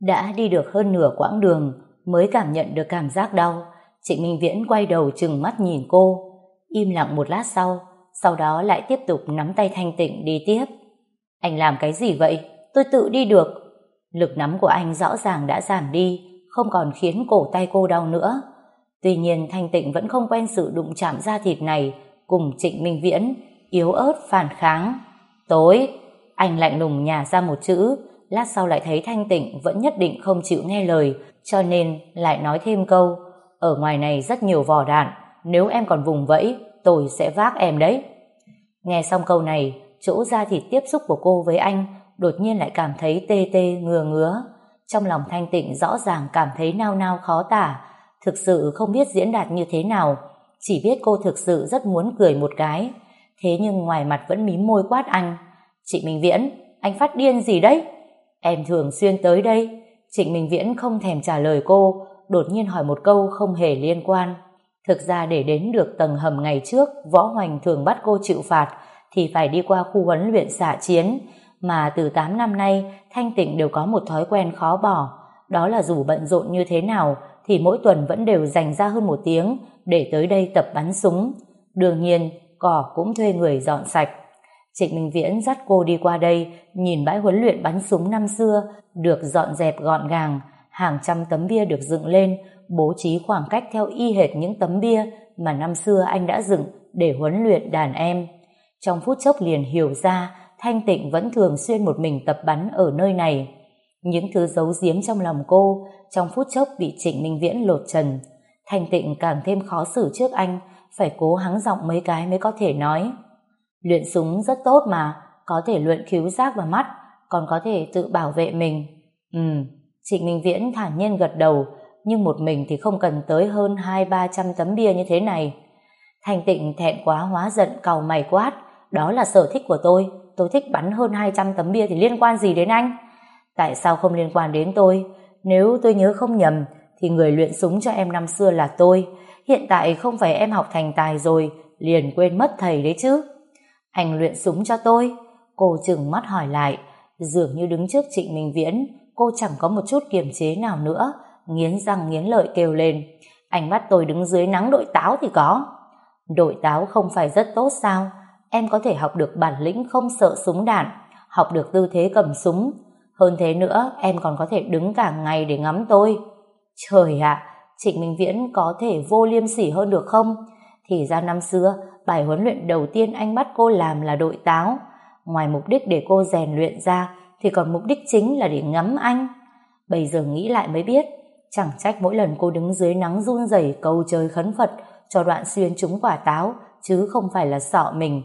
Đã đi được hơn nửa quãng đường, mới cảm nhận được cảm giác đau. Trịnh Minh Viễn quay đầu chừng mắt nhìn cô, im lặng một lát sau, sau đó lại tiếp tục nắm tay thanh tịnh đi tiếp. Anh làm cái gì vậy? Tôi tự đi được. Lực nắm của anh rõ ràng đã giảm đi, không còn khiến cổ tay cô đau nữa. Tuy nhiên Thanh Tịnh vẫn không quen sự đụng chạm da thịt này cùng Trịnh Minh Viễn, yếu ớt phản kháng. Tối, anh lạnh lùng nhả ra một chữ, lát sau lại thấy Thanh Tịnh vẫn nhất định không chịu nghe lời, cho nên lại nói thêm câu, ở ngoài này rất nhiều vỏ đạn, nếu em còn vùng vẫy, tôi sẽ vác em đấy. Nghe xong câu này, chỗ da thịt tiếp xúc của cô với anh đột nhiên lại cảm thấy tê tê ngừa ngứa. Trong lòng Thanh Tịnh rõ ràng cảm thấy nao nao khó tả, thực sự không biết diễn đạt như thế nào, chỉ biết cô thực sự rất muốn cười một cái. Thế nhưng ngoài mặt vẫn mím môi quát anh. Chị Minh Viễn, anh phát điên gì đấy? Em thường xuyên tới đây. Trịnh Minh Viễn không thèm trả lời cô, đột nhiên hỏi một câu không hề liên quan. Thực ra để đến được tầng hầm ngày trước, Võ Hoành thường bắt cô chịu phạt, thì phải đi qua khu huấn luyện xạ chiến, mà từ 8 năm nay Thanh Tịnh đều có một thói quen khó bỏ, đó là dù bận rộn như thế nào thì mỗi tuần vẫn đều dành ra hơn một tiếng để tới đây tập bắn súng. Đương nhiên, cỏ cũng thuê người dọn sạch. Trịnh Minh Viễn dắt cô đi qua đây, nhìn bãi huấn luyện bắn súng năm xưa, được dọn dẹp gọn gàng, hàng trăm tấm bia được dựng lên, bố trí khoảng cách theo y hệt những tấm bia mà năm xưa anh đã dựng để huấn luyện đàn em. Trong phút chốc liền hiểu ra Thanh Tịnh vẫn thường xuyên một mình tập bắn ở nơi này. Những thứ giấu giếm trong lòng cô trong phút chốc bị Trịnh Minh Viễn lột trần. Thanh Tịnh càng thêm khó xử trước anh, phải cố hắng giọng mấy cái mới có thể nói. Luyện súng rất tốt mà, có thể luyện khiếu giác và mắt, còn có thể tự bảo vệ mình. Ừ, Trịnh Minh Viễn thản nhiên gật đầu, nhưng một mình thì không cần tới hơn hai ba trăm tấm bia như thế này. Thanh Tịnh thẹn quá hóa giận cầu mày quát, đó là sở thích của tôi, tôi thích bắn hơn 200 tấm bia thì liên quan gì đến anh? Tại sao không liên quan đến tôi? Nếu tôi nhớ không nhầm, thì người luyện súng cho em năm xưa là tôi. Hiện tại không phải em học thành tài rồi, liền quên mất thầy đấy chứ. Anh luyện súng cho tôi. Cô chừng mắt hỏi lại, dường như đứng trước Trịnh Minh Viễn, cô chẳng có một chút kiềm chế nào nữa, nghiến răng nghiến lợi kêu lên. Anh bắt tôi đứng dưới nắng đội táo thì có. Đội táo không phải rất tốt sao? em có thể học được bản lĩnh không sợ súng đạn, học được tư thế cầm súng. Hơn thế nữa, em còn có thể đứng cả ngày để ngắm tôi. Trời ạ, Trịnh Minh Viễn có thể vô liêm sỉ hơn được không? Thì ra năm xưa, bài huấn luyện đầu tiên anh bắt cô làm là đội táo. Ngoài mục đích để cô rèn luyện ra, thì còn mục đích chính là để ngắm anh. Bây giờ nghĩ lại mới biết, chẳng trách mỗi lần cô đứng dưới nắng run rẩy cầu trời khấn Phật cho đoạn xuyên trúng quả táo, chứ không phải là sợ mình.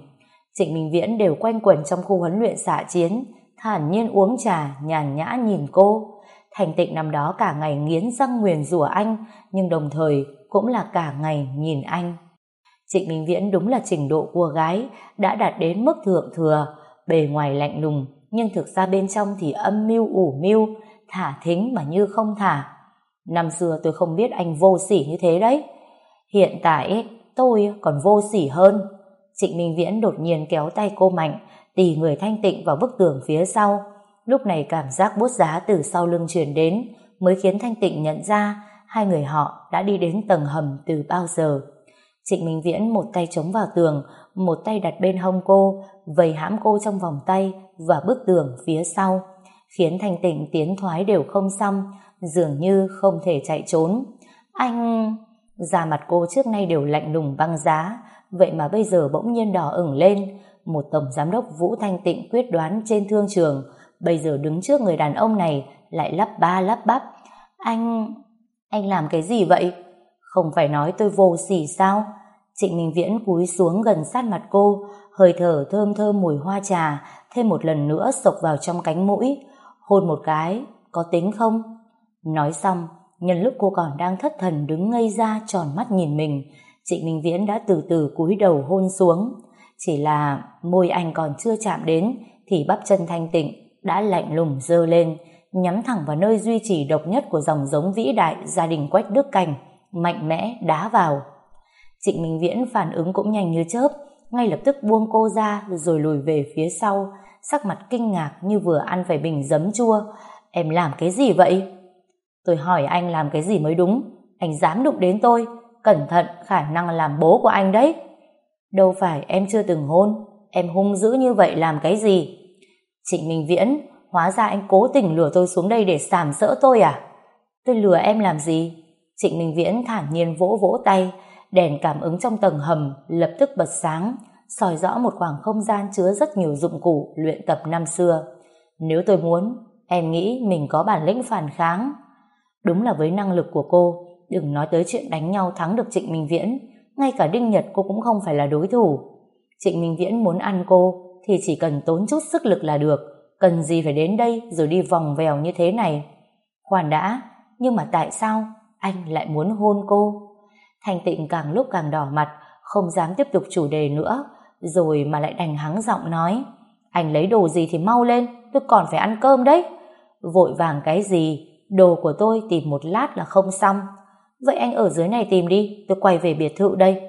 Trịnh Minh Viễn đều quanh quẩn trong khu huấn luyện xạ chiến, thản nhiên uống trà, nhàn nhã nhìn cô. Thành tịnh năm đó cả ngày nghiến răng nguyền rủa anh, nhưng đồng thời cũng là cả ngày nhìn anh. Trịnh Minh Viễn đúng là trình độ của gái, đã đạt đến mức thượng thừa, bề ngoài lạnh lùng, nhưng thực ra bên trong thì âm mưu ủ mưu, thả thính mà như không thả. Năm xưa tôi không biết anh vô sỉ như thế đấy. Hiện tại tôi còn vô sỉ hơn. Trịnh Minh Viễn đột nhiên kéo tay cô mạnh, tì người thanh tịnh vào bức tường phía sau. Lúc này cảm giác bút giá từ sau lưng truyền đến, mới khiến thanh tịnh nhận ra hai người họ đã đi đến tầng hầm từ bao giờ. Trịnh Minh Viễn một tay chống vào tường, một tay đặt bên hông cô, vầy hãm cô trong vòng tay và bức tường phía sau, khiến Thanh Tịnh tiến thoái đều không xong, dường như không thể chạy trốn. Anh... Da mặt cô trước nay đều lạnh lùng băng giá, vậy mà bây giờ bỗng nhiên đỏ ửng lên. Một tổng giám đốc Vũ Thanh Tịnh quyết đoán trên thương trường, bây giờ đứng trước người đàn ông này lại lắp ba lắp bắp. Anh... anh làm cái gì vậy? Không phải nói tôi vô sỉ sao? Trịnh Minh Viễn cúi xuống gần sát mặt cô, hơi thở thơm thơm mùi hoa trà, thêm một lần nữa sộc vào trong cánh mũi. Hôn một cái, có tính không? Nói xong, nhân lúc cô còn đang thất thần đứng ngây ra tròn mắt nhìn mình, Trịnh Minh Viễn đã từ từ cúi đầu hôn xuống. Chỉ là môi anh còn chưa chạm đến, thì bắp chân thanh tịnh đã lạnh lùng dơ lên, nhắm thẳng vào nơi duy trì độc nhất của dòng giống vĩ đại gia đình Quách Đức Cảnh, mạnh mẽ đá vào. Trịnh Minh Viễn phản ứng cũng nhanh như chớp, ngay lập tức buông cô ra rồi lùi về phía sau, sắc mặt kinh ngạc như vừa ăn phải bình giấm chua. Em làm cái gì vậy? Tôi hỏi anh làm cái gì mới đúng, anh dám đụng đến tôi, cẩn thận khả năng làm bố của anh đấy. Đâu phải em chưa từng hôn, em hung dữ như vậy làm cái gì? Trịnh Minh Viễn, hóa ra anh cố tình lừa tôi xuống đây để sàm sỡ tôi à? Tôi lừa em làm gì? Trịnh Minh Viễn thản nhiên vỗ vỗ tay, đèn cảm ứng trong tầng hầm lập tức bật sáng, soi rõ một khoảng không gian chứa rất nhiều dụng cụ luyện tập năm xưa. Nếu tôi muốn, em nghĩ mình có bản lĩnh phản kháng. Đúng là với năng lực của cô, đừng nói tới chuyện đánh nhau thắng được Trịnh Minh Viễn, ngay cả Đinh Nhật cô cũng không phải là đối thủ. Trịnh Minh Viễn muốn ăn cô thì chỉ cần tốn chút sức lực là được, cần gì phải đến đây rồi đi vòng vèo như thế này. Khoan đã, nhưng mà tại sao anh lại muốn hôn cô? Thanh tịnh càng lúc càng đỏ mặt, không dám tiếp tục chủ đề nữa, rồi mà lại đành hắng giọng nói. Anh lấy đồ gì thì mau lên, tôi còn phải ăn cơm đấy. Vội vàng cái gì, đồ của tôi tìm một lát là không xong. Vậy anh ở dưới này tìm đi, tôi quay về biệt thự đây.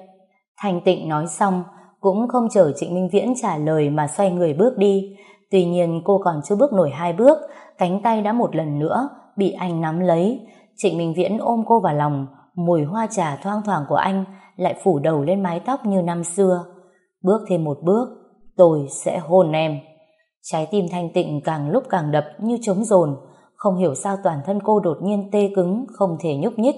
Thanh tịnh nói xong, cũng không chờ Trịnh Minh Viễn trả lời mà xoay người bước đi. Tuy nhiên cô còn chưa bước nổi hai bước, cánh tay đã một lần nữa bị anh nắm lấy. Trịnh Minh Viễn ôm cô vào lòng, mùi hoa trà thoang thoảng của anh lại phủ đầu lên mái tóc như năm xưa. Bước thêm một bước, tôi sẽ hôn em. Trái tim thanh tịnh càng lúc càng đập như trống rồn, không hiểu sao toàn thân cô đột nhiên tê cứng, không thể nhúc nhích.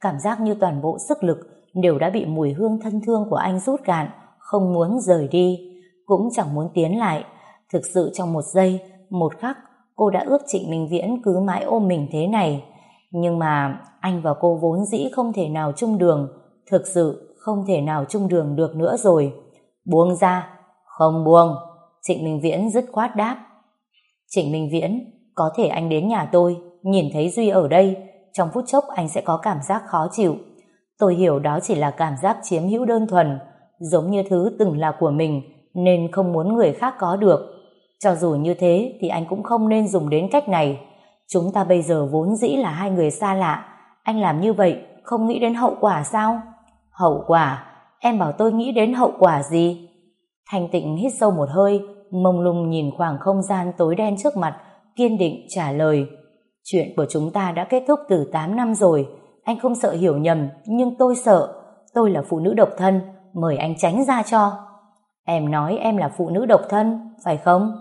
Cảm giác như toàn bộ sức lực đều đã bị mùi hương thân thương của anh rút cạn, không muốn rời đi, cũng chẳng muốn tiến lại. Thực sự trong một giây, một khắc, cô đã ước Trịnh Minh Viễn cứ mãi ôm mình thế này. Nhưng mà anh và cô vốn dĩ không thể nào chung đường, thực sự không thể nào chung đường được nữa rồi. Buông ra, không buông. Trịnh Minh Viễn dứt khoát đáp. Trịnh Minh Viễn, có thể anh đến nhà tôi, nhìn thấy Duy ở đây, trong phút chốc anh sẽ có cảm giác khó chịu. Tôi hiểu đó chỉ là cảm giác chiếm hữu đơn thuần, giống như thứ từng là của mình, nên không muốn người khác có được. Cho dù như thế thì anh cũng không nên dùng đến cách này. Chúng ta bây giờ vốn dĩ là hai người xa lạ. Anh làm như vậy không nghĩ đến hậu quả sao? Hậu quả? Em bảo tôi nghĩ đến hậu quả gì? Thanh tịnh hít sâu một hơi, mông lung nhìn khoảng không gian tối đen trước mặt, kiên định trả lời. Chuyện của chúng ta đã kết thúc từ 8 năm rồi. Anh không sợ hiểu nhầm, nhưng tôi sợ. Tôi là phụ nữ độc thân, mời anh tránh ra cho. Em nói em là phụ nữ độc thân, phải không?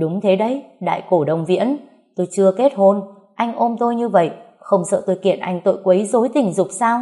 Đúng thế đấy, đại cổ đông viễn. Tôi chưa kết hôn, anh ôm tôi như vậy, không sợ tôi kiện anh tội quấy rối tình dục sao?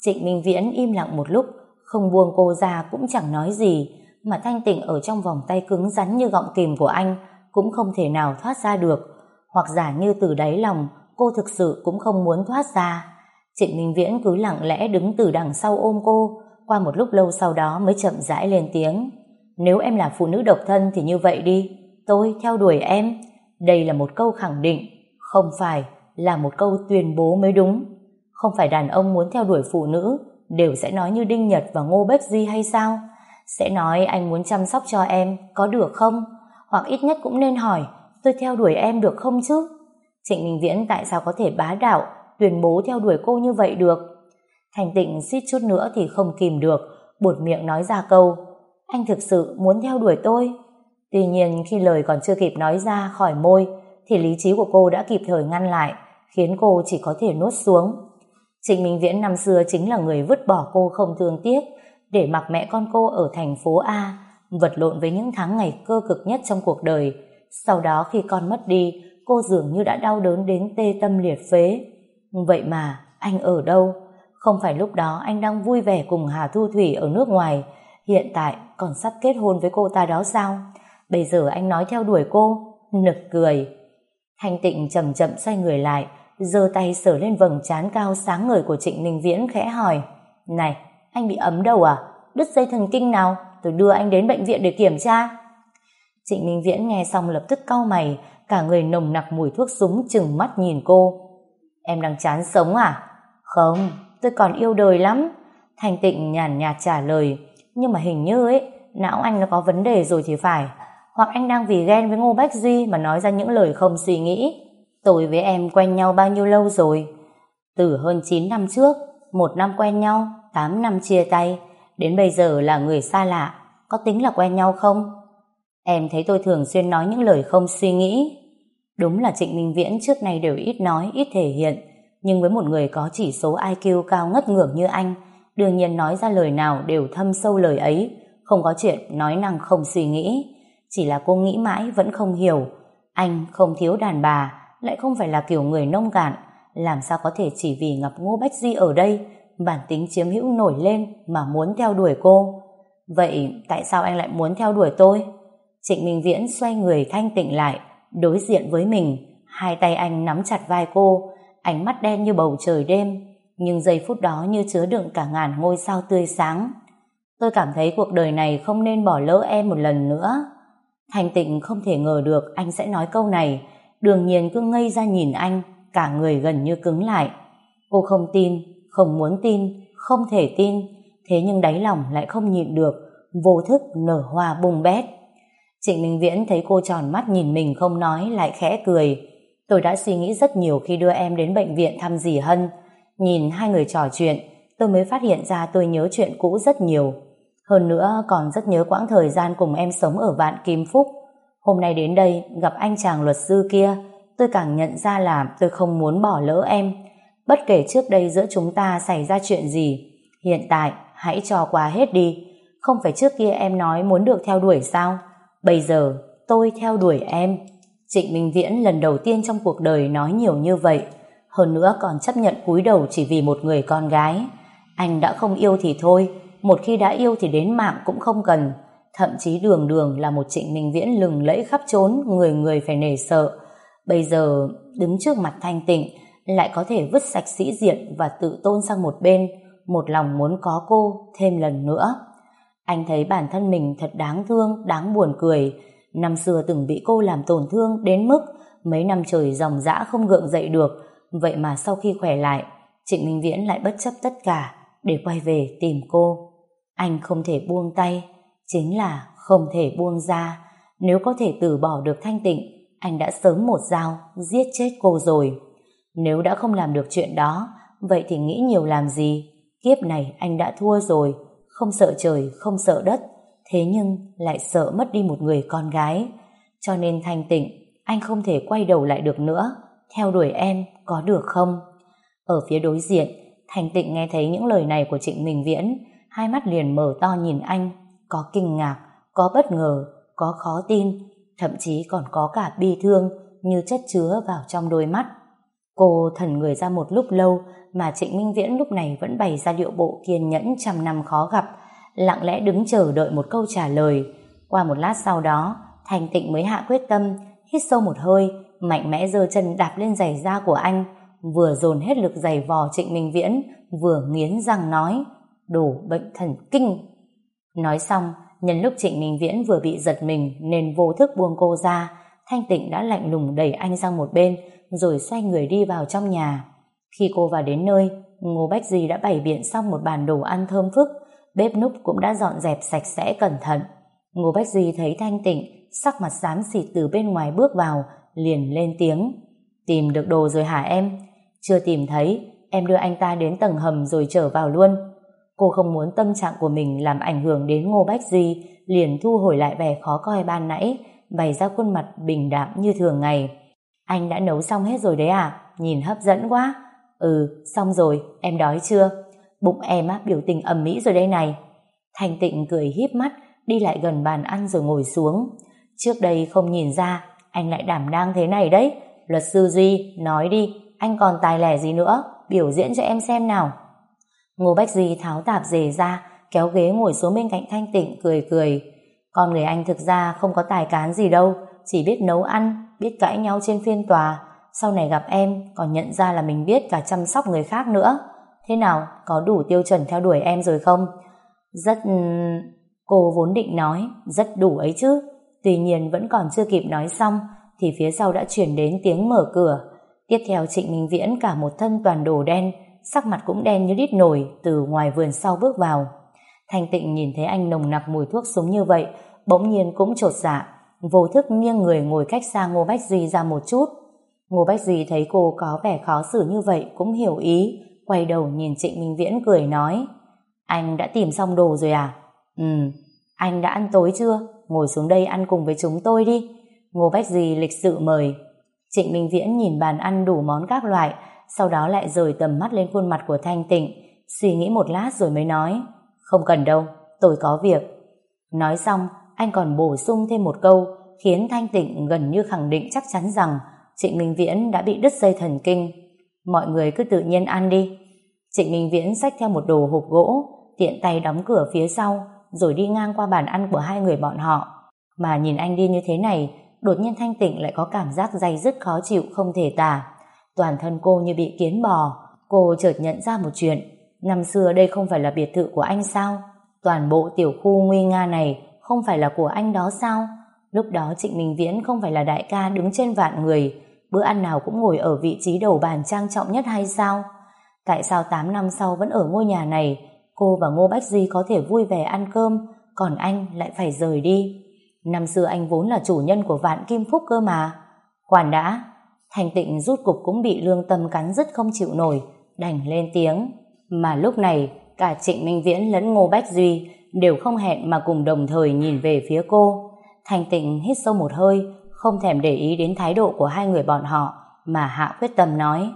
Trịnh Minh Viễn im lặng một lúc, không buông cô ra cũng chẳng nói gì, mà thanh tịnh ở trong vòng tay cứng rắn như gọng kìm của anh cũng không thể nào thoát ra được, hoặc giả như từ đáy lòng cô thực sự cũng không muốn thoát ra. Trịnh Minh Viễn cứ lặng lẽ đứng từ đằng sau ôm cô, qua một lúc lâu sau đó mới chậm rãi lên tiếng. Nếu em là phụ nữ độc thân thì như vậy đi, tôi theo đuổi em. Đây là một câu khẳng định, không phải là một câu tuyên bố mới đúng. Không phải đàn ông muốn theo đuổi phụ nữ đều sẽ nói như Đinh Nhật và Ngô Bách Duy hay sao? Sẽ nói anh muốn chăm sóc cho em, có được không? Hoặc ít nhất cũng nên hỏi, tôi theo đuổi em được không chứ? Trịnh Minh Viễn tại sao có thể bá đạo, tuyên bố theo đuổi cô như vậy được? Thành tịnh suýt chút nữa thì không kìm được, buột miệng nói ra câu, anh thực sự muốn theo đuổi tôi. Tuy nhiên khi lời còn chưa kịp nói ra khỏi môi, thì lý trí của cô đã kịp thời ngăn lại, khiến cô chỉ có thể nuốt xuống. Trịnh Minh Viễn năm xưa chính là người vứt bỏ cô không thương tiếc, để mặc mẹ con cô ở thành phố A vật lộn với những tháng ngày cơ cực nhất trong cuộc đời. Sau đó khi con mất đi, cô dường như đã đau đớn đến tê tâm liệt phế. Vậy mà, anh ở đâu? Không phải lúc đó anh đang vui vẻ cùng Hà Thu Thủy ở nước ngoài, hiện tại còn sắp kết hôn với cô ta đó sao? Bây giờ anh nói theo đuổi cô, nực cười. Thanh tịnh chậm chậm xoay người lại, giơ tay sờ lên vầng trán cao sáng ngời của Trịnh Minh Viễn khẽ hỏi. Này, anh bị ấm đầu à? Đứt dây thần kinh nào? Tôi đưa anh đến bệnh viện để kiểm tra. Trịnh Minh Viễn nghe xong lập tức cau mày, cả người nồng nặc mùi thuốc súng chừng mắt nhìn cô. Em đang chán sống à? Không, tôi còn yêu đời lắm. Thành tịnh nhàn nhạt trả lời, nhưng mà hình như ấy, não anh nó có vấn đề rồi thì phải. Hoặc anh đang vì ghen với Ngô Bách Duy mà nói ra những lời không suy nghĩ. Tôi với em quen nhau bao nhiêu lâu rồi? Từ hơn 9 năm trước, một năm quen nhau, 8 năm chia tay, đến bây giờ là người xa lạ, có tính là quen nhau không? Em thấy tôi thường xuyên nói những lời không suy nghĩ. Đúng là Trịnh Minh Viễn trước nay đều ít nói, ít thể hiện, nhưng với một người có chỉ số IQ cao ngất ngưỡng như anh, đương nhiên nói ra lời nào đều thâm sâu lời ấy, không có chuyện nói năng không suy nghĩ. Chỉ là cô nghĩ mãi vẫn không hiểu, anh không thiếu đàn bà, lại không phải là kiểu người nông cạn, làm sao có thể chỉ vì ngập Ngô Bách Di ở đây, bản tính chiếm hữu nổi lên mà muốn theo đuổi cô. Vậy tại sao anh lại muốn theo đuổi tôi? Trịnh Minh Viễn xoay người thanh tịnh lại, đối diện với mình, hai tay anh nắm chặt vai cô, ánh mắt đen như bầu trời đêm, nhưng giây phút đó như chứa đựng cả ngàn ngôi sao tươi sáng. Tôi cảm thấy cuộc đời này không nên bỏ lỡ em một lần nữa. thành tịnh không thể ngờ được anh sẽ nói câu này, đương nhiên cứ ngây ra nhìn anh, cả người gần như cứng lại. Cô không tin, không muốn tin, không thể tin, thế nhưng đáy lòng lại không nhịn được, vô thức nở hoa bùng bét. Trịnh Minh Viễn thấy cô tròn mắt nhìn mình không nói lại khẽ cười. Tôi đã suy nghĩ rất nhiều khi đưa em đến bệnh viện thăm dì Hân. Nhìn hai người trò chuyện, tôi mới phát hiện ra tôi nhớ chuyện cũ rất nhiều. Hơn nữa còn rất nhớ quãng thời gian cùng em sống ở Vạn Kim Phúc. Hôm nay đến đây gặp anh chàng luật sư kia, tôi càng nhận ra là tôi không muốn bỏ lỡ em. Bất kể trước đây giữa chúng ta xảy ra chuyện gì, hiện tại hãy cho qua hết đi. Không phải trước kia em nói muốn được theo đuổi sao? Bây giờ tôi theo đuổi em. Trịnh Minh Viễn lần đầu tiên trong cuộc đời nói nhiều như vậy. Hơn nữa còn chấp nhận cúi đầu chỉ vì một người con gái. Anh đã không yêu thì thôi, một khi đã yêu thì đến mạng cũng không cần. Thậm chí đường đường là một trịnh Minh Viễn lừng lẫy khắp trốn, người người phải nể sợ. Bây giờ đứng trước mặt thanh tịnh, lại có thể vứt sạch sĩ diện và tự tôn sang một bên, một lòng muốn có cô thêm lần nữa. Anh thấy bản thân mình thật đáng thương, đáng buồn cười. Năm xưa từng bị cô làm tổn thương đến mức mấy năm trời dòng dã không gượng dậy được. Vậy mà sau khi khỏe lại, Trịnh Minh Viễn lại bất chấp tất cả để quay về tìm cô. Anh không thể buông tay, chính là không thể buông ra. Nếu có thể từ bỏ được thanh tịnh, anh đã sớm một dao giết chết cô rồi. Nếu đã không làm được chuyện đó, vậy thì nghĩ nhiều làm gì? Kiếp này anh đã thua rồi không sợ trời, không sợ đất, thế nhưng lại sợ mất đi một người con gái. Cho nên thanh tịnh, anh không thể quay đầu lại được nữa, theo đuổi em có được không? Ở phía đối diện, Thanh tịnh nghe thấy những lời này của Trịnh Minh Viễn, hai mắt liền mở to nhìn anh, có kinh ngạc, có bất ngờ, có khó tin, thậm chí còn có cả bi thương như chất chứa vào trong đôi mắt. Cô thần người ra một lúc lâu mà Trịnh Minh Viễn lúc này vẫn bày ra điệu bộ kiên nhẫn trăm năm khó gặp, lặng lẽ đứng chờ đợi một câu trả lời. Qua một lát sau đó, Thành Tịnh mới hạ quyết tâm, hít sâu một hơi, mạnh mẽ giơ chân đạp lên giày da của anh, vừa dồn hết lực giày vò Trịnh Minh Viễn, vừa nghiến răng nói, đổ bệnh thần kinh. Nói xong, nhân lúc Trịnh Minh Viễn vừa bị giật mình nên vô thức buông cô ra, Thanh Tịnh đã lạnh lùng đẩy anh sang một bên, rồi xoay người đi vào trong nhà. Khi cô vào đến nơi, Ngô Bách Di đã bày biện xong một bàn đồ ăn thơm phức, bếp núc cũng đã dọn dẹp sạch sẽ cẩn thận. Ngô Bách duy thấy thanh tịnh, sắc mặt xám xịt từ bên ngoài bước vào, liền lên tiếng. Tìm được đồ rồi hả em? Chưa tìm thấy, em đưa anh ta đến tầng hầm rồi trở vào luôn. Cô không muốn tâm trạng của mình làm ảnh hưởng đến Ngô Bách duy liền thu hồi lại vẻ khó coi ban nãy, bày ra khuôn mặt bình đạm như thường ngày. Anh đã nấu xong hết rồi đấy à? Nhìn hấp dẫn quá. Ừ, xong rồi, em đói chưa? Bụng em á, biểu tình ẩm mỹ rồi đây này. Thanh Tịnh cười híp mắt, đi lại gần bàn ăn rồi ngồi xuống. Trước đây không nhìn ra, anh lại đảm đang thế này đấy. Luật sư Duy, nói đi, anh còn tài lẻ gì nữa, biểu diễn cho em xem nào. Ngô Bách Duy tháo tạp dề ra, kéo ghế ngồi xuống bên cạnh Thanh Tịnh cười cười. Con người anh thực ra không có tài cán gì đâu, chỉ biết nấu ăn, biết cãi nhau trên phiên tòa. Sau này gặp em, còn nhận ra là mình biết cả chăm sóc người khác nữa. Thế nào, có đủ tiêu chuẩn theo đuổi em rồi không? Rất... Ừ, cô vốn định nói, rất đủ ấy chứ. Tuy nhiên vẫn còn chưa kịp nói xong, thì phía sau đã chuyển đến tiếng mở cửa. Tiếp theo Trịnh Minh Viễn cả một thân toàn đồ đen, sắc mặt cũng đen như đít nổi, từ ngoài vườn sau bước vào. Thanh Tịnh nhìn thấy anh nồng nặc mùi thuốc súng như vậy, bỗng nhiên cũng trột dạ, vô thức nghiêng người ngồi cách xa Ngô Bách Duy ra một chút. Ngô Bách Duy thấy cô có vẻ khó xử như vậy cũng hiểu ý, quay đầu nhìn Trịnh Minh Viễn cười nói Anh đã tìm xong đồ rồi à? Ừ, anh đã ăn tối chưa? Ngồi xuống đây ăn cùng với chúng tôi đi. Ngô Bách Duy lịch sự mời. Trịnh Minh Viễn nhìn bàn ăn đủ món các loại, sau đó lại rời tầm mắt lên khuôn mặt của Thanh Tịnh, suy nghĩ một lát rồi mới nói Không cần đâu, tôi có việc. Nói xong, anh còn bổ sung thêm một câu khiến Thanh Tịnh gần như khẳng định chắc chắn rằng Trịnh Minh Viễn đã bị đứt dây thần kinh. Mọi người cứ tự nhiên ăn đi. Trịnh Minh Viễn xách theo một đồ hộp gỗ, tiện tay đóng cửa phía sau, rồi đi ngang qua bàn ăn của hai người bọn họ. Mà nhìn anh đi như thế này, đột nhiên Thanh Tịnh lại có cảm giác dày dứt khó chịu không thể tả. Toàn thân cô như bị kiến bò, cô chợt nhận ra một chuyện. Năm xưa đây không phải là biệt thự của anh sao? Toàn bộ tiểu khu nguy nga này không phải là của anh đó sao? Lúc đó Trịnh Minh Viễn không phải là đại ca đứng trên vạn người, bữa ăn nào cũng ngồi ở vị trí đầu bàn trang trọng nhất hay sao? Tại sao 8 năm sau vẫn ở ngôi nhà này, cô và Ngô Bách Duy có thể vui vẻ ăn cơm, còn anh lại phải rời đi? Năm xưa anh vốn là chủ nhân của vạn kim phúc cơ mà. Khoản đã, Thành tịnh rút cục cũng bị lương tâm cắn rất không chịu nổi, đành lên tiếng. Mà lúc này, cả Trịnh Minh Viễn lẫn Ngô Bách Duy đều không hẹn mà cùng đồng thời nhìn về phía cô. Thành tịnh hít sâu một hơi, không thèm để ý đến thái độ của hai người bọn họ, mà hạ quyết tâm nói.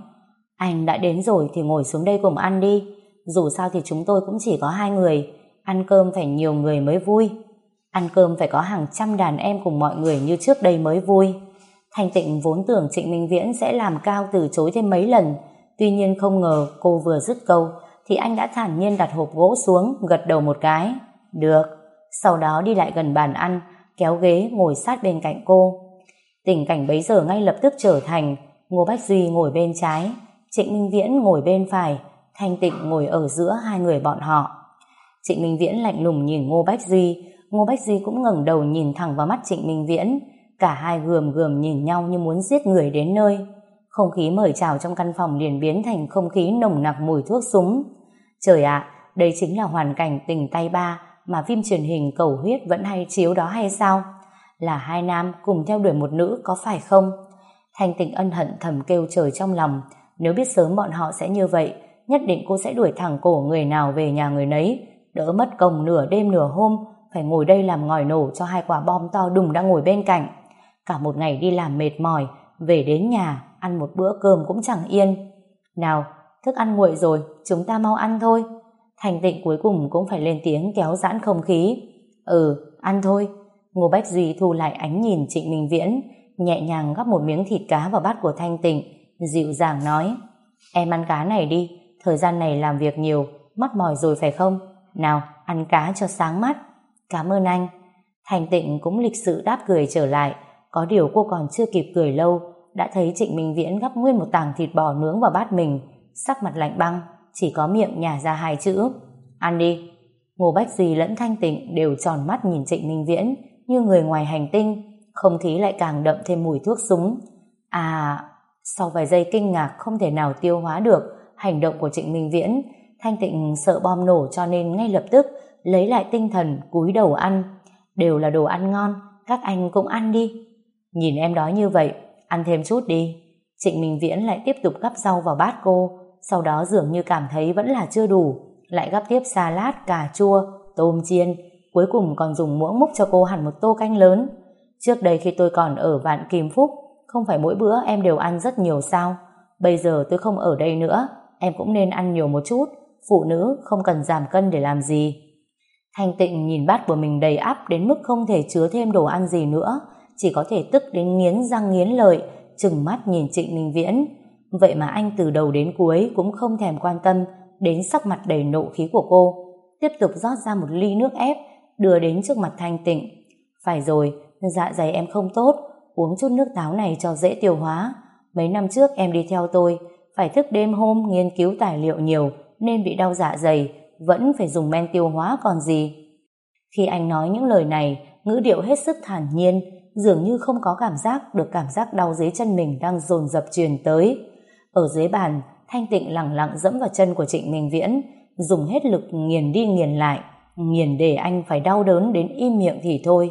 Anh đã đến rồi thì ngồi xuống đây cùng ăn đi. Dù sao thì chúng tôi cũng chỉ có hai người, ăn cơm phải nhiều người mới vui. Ăn cơm phải có hàng trăm đàn em cùng mọi người như trước đây mới vui. Thanh Tịnh vốn tưởng Trịnh Minh Viễn sẽ làm cao từ chối thêm mấy lần, tuy nhiên không ngờ cô vừa dứt câu thì anh đã thản nhiên đặt hộp gỗ xuống, gật đầu một cái. Được. Sau đó đi lại gần bàn ăn, kéo ghế ngồi sát bên cạnh cô. Tình cảnh bấy giờ ngay lập tức trở thành Ngô Bách Duy ngồi bên trái, Trịnh Minh Viễn ngồi bên phải, Thanh Tịnh ngồi ở giữa hai người bọn họ. Trịnh Minh Viễn lạnh lùng nhìn Ngô Bách Duy, Ngô Bách Duy cũng ngẩng đầu nhìn thẳng vào mắt Trịnh Minh Viễn, cả hai gườm gườm nhìn nhau như muốn giết người đến nơi. Không khí mời chào trong căn phòng liền biến thành không khí nồng nặc mùi thuốc súng. Trời ạ, đây chính là hoàn cảnh tình tay ba mà phim truyền hình cầu huyết vẫn hay chiếu đó hay sao? Là hai nam cùng theo đuổi một nữ có phải không? Thanh tịnh ân hận thầm kêu trời trong lòng, nếu biết sớm bọn họ sẽ như vậy, nhất định cô sẽ đuổi thẳng cổ người nào về nhà người nấy, đỡ mất công nửa đêm nửa hôm, phải ngồi đây làm ngòi nổ cho hai quả bom to đùng đang ngồi bên cạnh. Cả một ngày đi làm mệt mỏi, về đến nhà, ăn một bữa cơm cũng chẳng yên. Nào, thức ăn nguội rồi, chúng ta mau ăn thôi. Thành tịnh cuối cùng cũng phải lên tiếng kéo giãn không khí. Ừ, ăn thôi. Ngô Bách Duy thu lại ánh nhìn Trịnh Minh Viễn, nhẹ nhàng gắp một miếng thịt cá vào bát của Thanh Tịnh, dịu dàng nói, em ăn cá này đi, thời gian này làm việc nhiều, mắt mỏi rồi phải không? Nào, ăn cá cho sáng mắt. Cảm ơn anh. Thanh Tịnh cũng lịch sự đáp cười trở lại, có điều cô còn chưa kịp cười lâu, đã thấy Trịnh Minh Viễn gắp nguyên một tảng thịt bò nướng vào bát mình, sắc mặt lạnh băng, chỉ có miệng nhả ra hai chữ. Ăn đi. Ngô Bách Duy lẫn Thanh Tịnh đều tròn mắt nhìn Trịnh Minh Viễn như người ngoài hành tinh, không khí lại càng đậm thêm mùi thuốc súng. À, sau vài giây kinh ngạc không thể nào tiêu hóa được hành động của Trịnh Minh Viễn, Thanh Tịnh sợ bom nổ cho nên ngay lập tức lấy lại tinh thần cúi đầu ăn. Đều là đồ ăn ngon, các anh cũng ăn đi. Nhìn em đói như vậy, ăn thêm chút đi. Trịnh Minh Viễn lại tiếp tục gắp rau vào bát cô, sau đó dường như cảm thấy vẫn là chưa đủ, lại gắp tiếp salad, cà chua, tôm chiên, cuối cùng còn dùng muỗng múc cho cô hẳn một tô canh lớn. Trước đây khi tôi còn ở Vạn Kim Phúc, không phải mỗi bữa em đều ăn rất nhiều sao? Bây giờ tôi không ở đây nữa, em cũng nên ăn nhiều một chút, phụ nữ không cần giảm cân để làm gì. Thanh tịnh nhìn bát của mình đầy áp đến mức không thể chứa thêm đồ ăn gì nữa, chỉ có thể tức đến nghiến răng nghiến lợi, chừng mắt nhìn Trịnh Minh Viễn. Vậy mà anh từ đầu đến cuối cũng không thèm quan tâm đến sắc mặt đầy nộ khí của cô. Tiếp tục rót ra một ly nước ép, đưa đến trước mặt Thanh tịnh. Phải rồi, dạ dày em không tốt, uống chút nước táo này cho dễ tiêu hóa. Mấy năm trước em đi theo tôi, phải thức đêm hôm nghiên cứu tài liệu nhiều nên bị đau dạ dày, vẫn phải dùng men tiêu hóa còn gì. Khi anh nói những lời này, ngữ điệu hết sức thản nhiên, dường như không có cảm giác được cảm giác đau dưới chân mình đang dồn dập truyền tới. Ở dưới bàn, Thanh Tịnh lặng lặng dẫm vào chân của Trịnh Minh Viễn, dùng hết lực nghiền đi nghiền lại, nghiền để anh phải đau đớn đến im miệng thì thôi.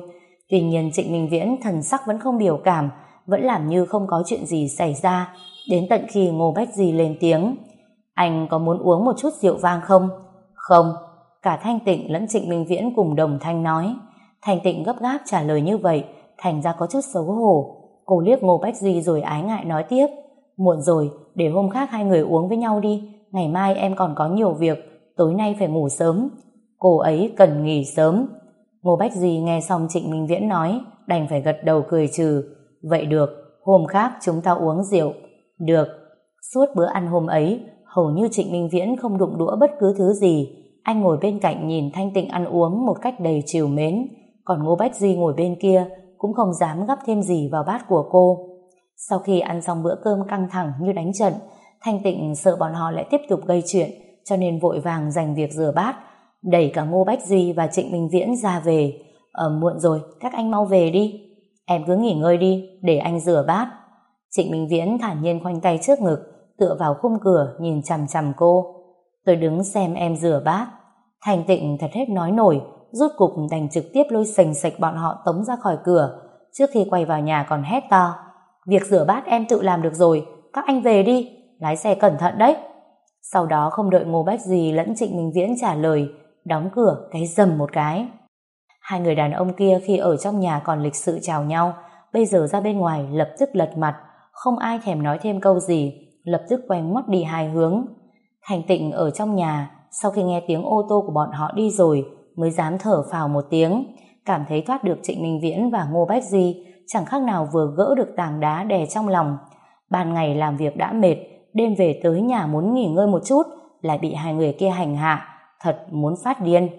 Tuy nhiên Trịnh Minh Viễn thần sắc vẫn không biểu cảm, vẫn làm như không có chuyện gì xảy ra, đến tận khi Ngô Bách Di lên tiếng. Anh có muốn uống một chút rượu vang không? Không. Cả Thanh Tịnh lẫn Trịnh Minh Viễn cùng đồng thanh nói. Thanh Tịnh gấp gáp trả lời như vậy, thành ra có chút xấu hổ. Cô liếc Ngô Bách Duy rồi ái ngại nói tiếp. Muộn rồi, để hôm khác hai người uống với nhau đi. Ngày mai em còn có nhiều việc, tối nay phải ngủ sớm. Cô ấy cần nghỉ sớm. Ngô Bách Duy nghe xong Trịnh Minh Viễn nói, đành phải gật đầu cười trừ. Vậy được, hôm khác chúng ta uống rượu. Được. Suốt bữa ăn hôm ấy, hầu như Trịnh Minh Viễn không đụng đũa bất cứ thứ gì. Anh ngồi bên cạnh nhìn Thanh Tịnh ăn uống một cách đầy chiều mến, còn Ngô Bách Duy ngồi bên kia cũng không dám gắp thêm gì vào bát của cô. Sau khi ăn xong bữa cơm căng thẳng như đánh trận, Thanh Tịnh sợ bọn họ lại tiếp tục gây chuyện, cho nên vội vàng dành việc rửa bát, đẩy cả Ngô Bách Duy và Trịnh Minh Viễn ra về. Ờ, muộn rồi, các anh mau về đi. Em cứ nghỉ ngơi đi, để anh rửa bát. Trịnh Minh Viễn thản nhiên khoanh tay trước ngực, tựa vào khung cửa nhìn chằm chằm cô. Tôi đứng xem em rửa bát. Thành tịnh thật hết nói nổi, rút cục đành trực tiếp lôi sành sạch bọn họ tống ra khỏi cửa. Trước khi quay vào nhà còn hét to. Việc rửa bát em tự làm được rồi, các anh về đi, lái xe cẩn thận đấy. Sau đó không đợi Ngô Bách Duy lẫn Trịnh Minh Viễn trả lời, đóng cửa cái dầm một cái. Hai người đàn ông kia khi ở trong nhà còn lịch sự chào nhau, bây giờ ra bên ngoài lập tức lật mặt, không ai thèm nói thêm câu gì, lập tức quay ngoắt đi hai hướng. Thành tịnh ở trong nhà, sau khi nghe tiếng ô tô của bọn họ đi rồi, mới dám thở phào một tiếng, cảm thấy thoát được Trịnh Minh Viễn và Ngô Bách Di, chẳng khác nào vừa gỡ được tảng đá đè trong lòng. Ban ngày làm việc đã mệt, đêm về tới nhà muốn nghỉ ngơi một chút, lại bị hai người kia hành hạ, thật muốn phát điên.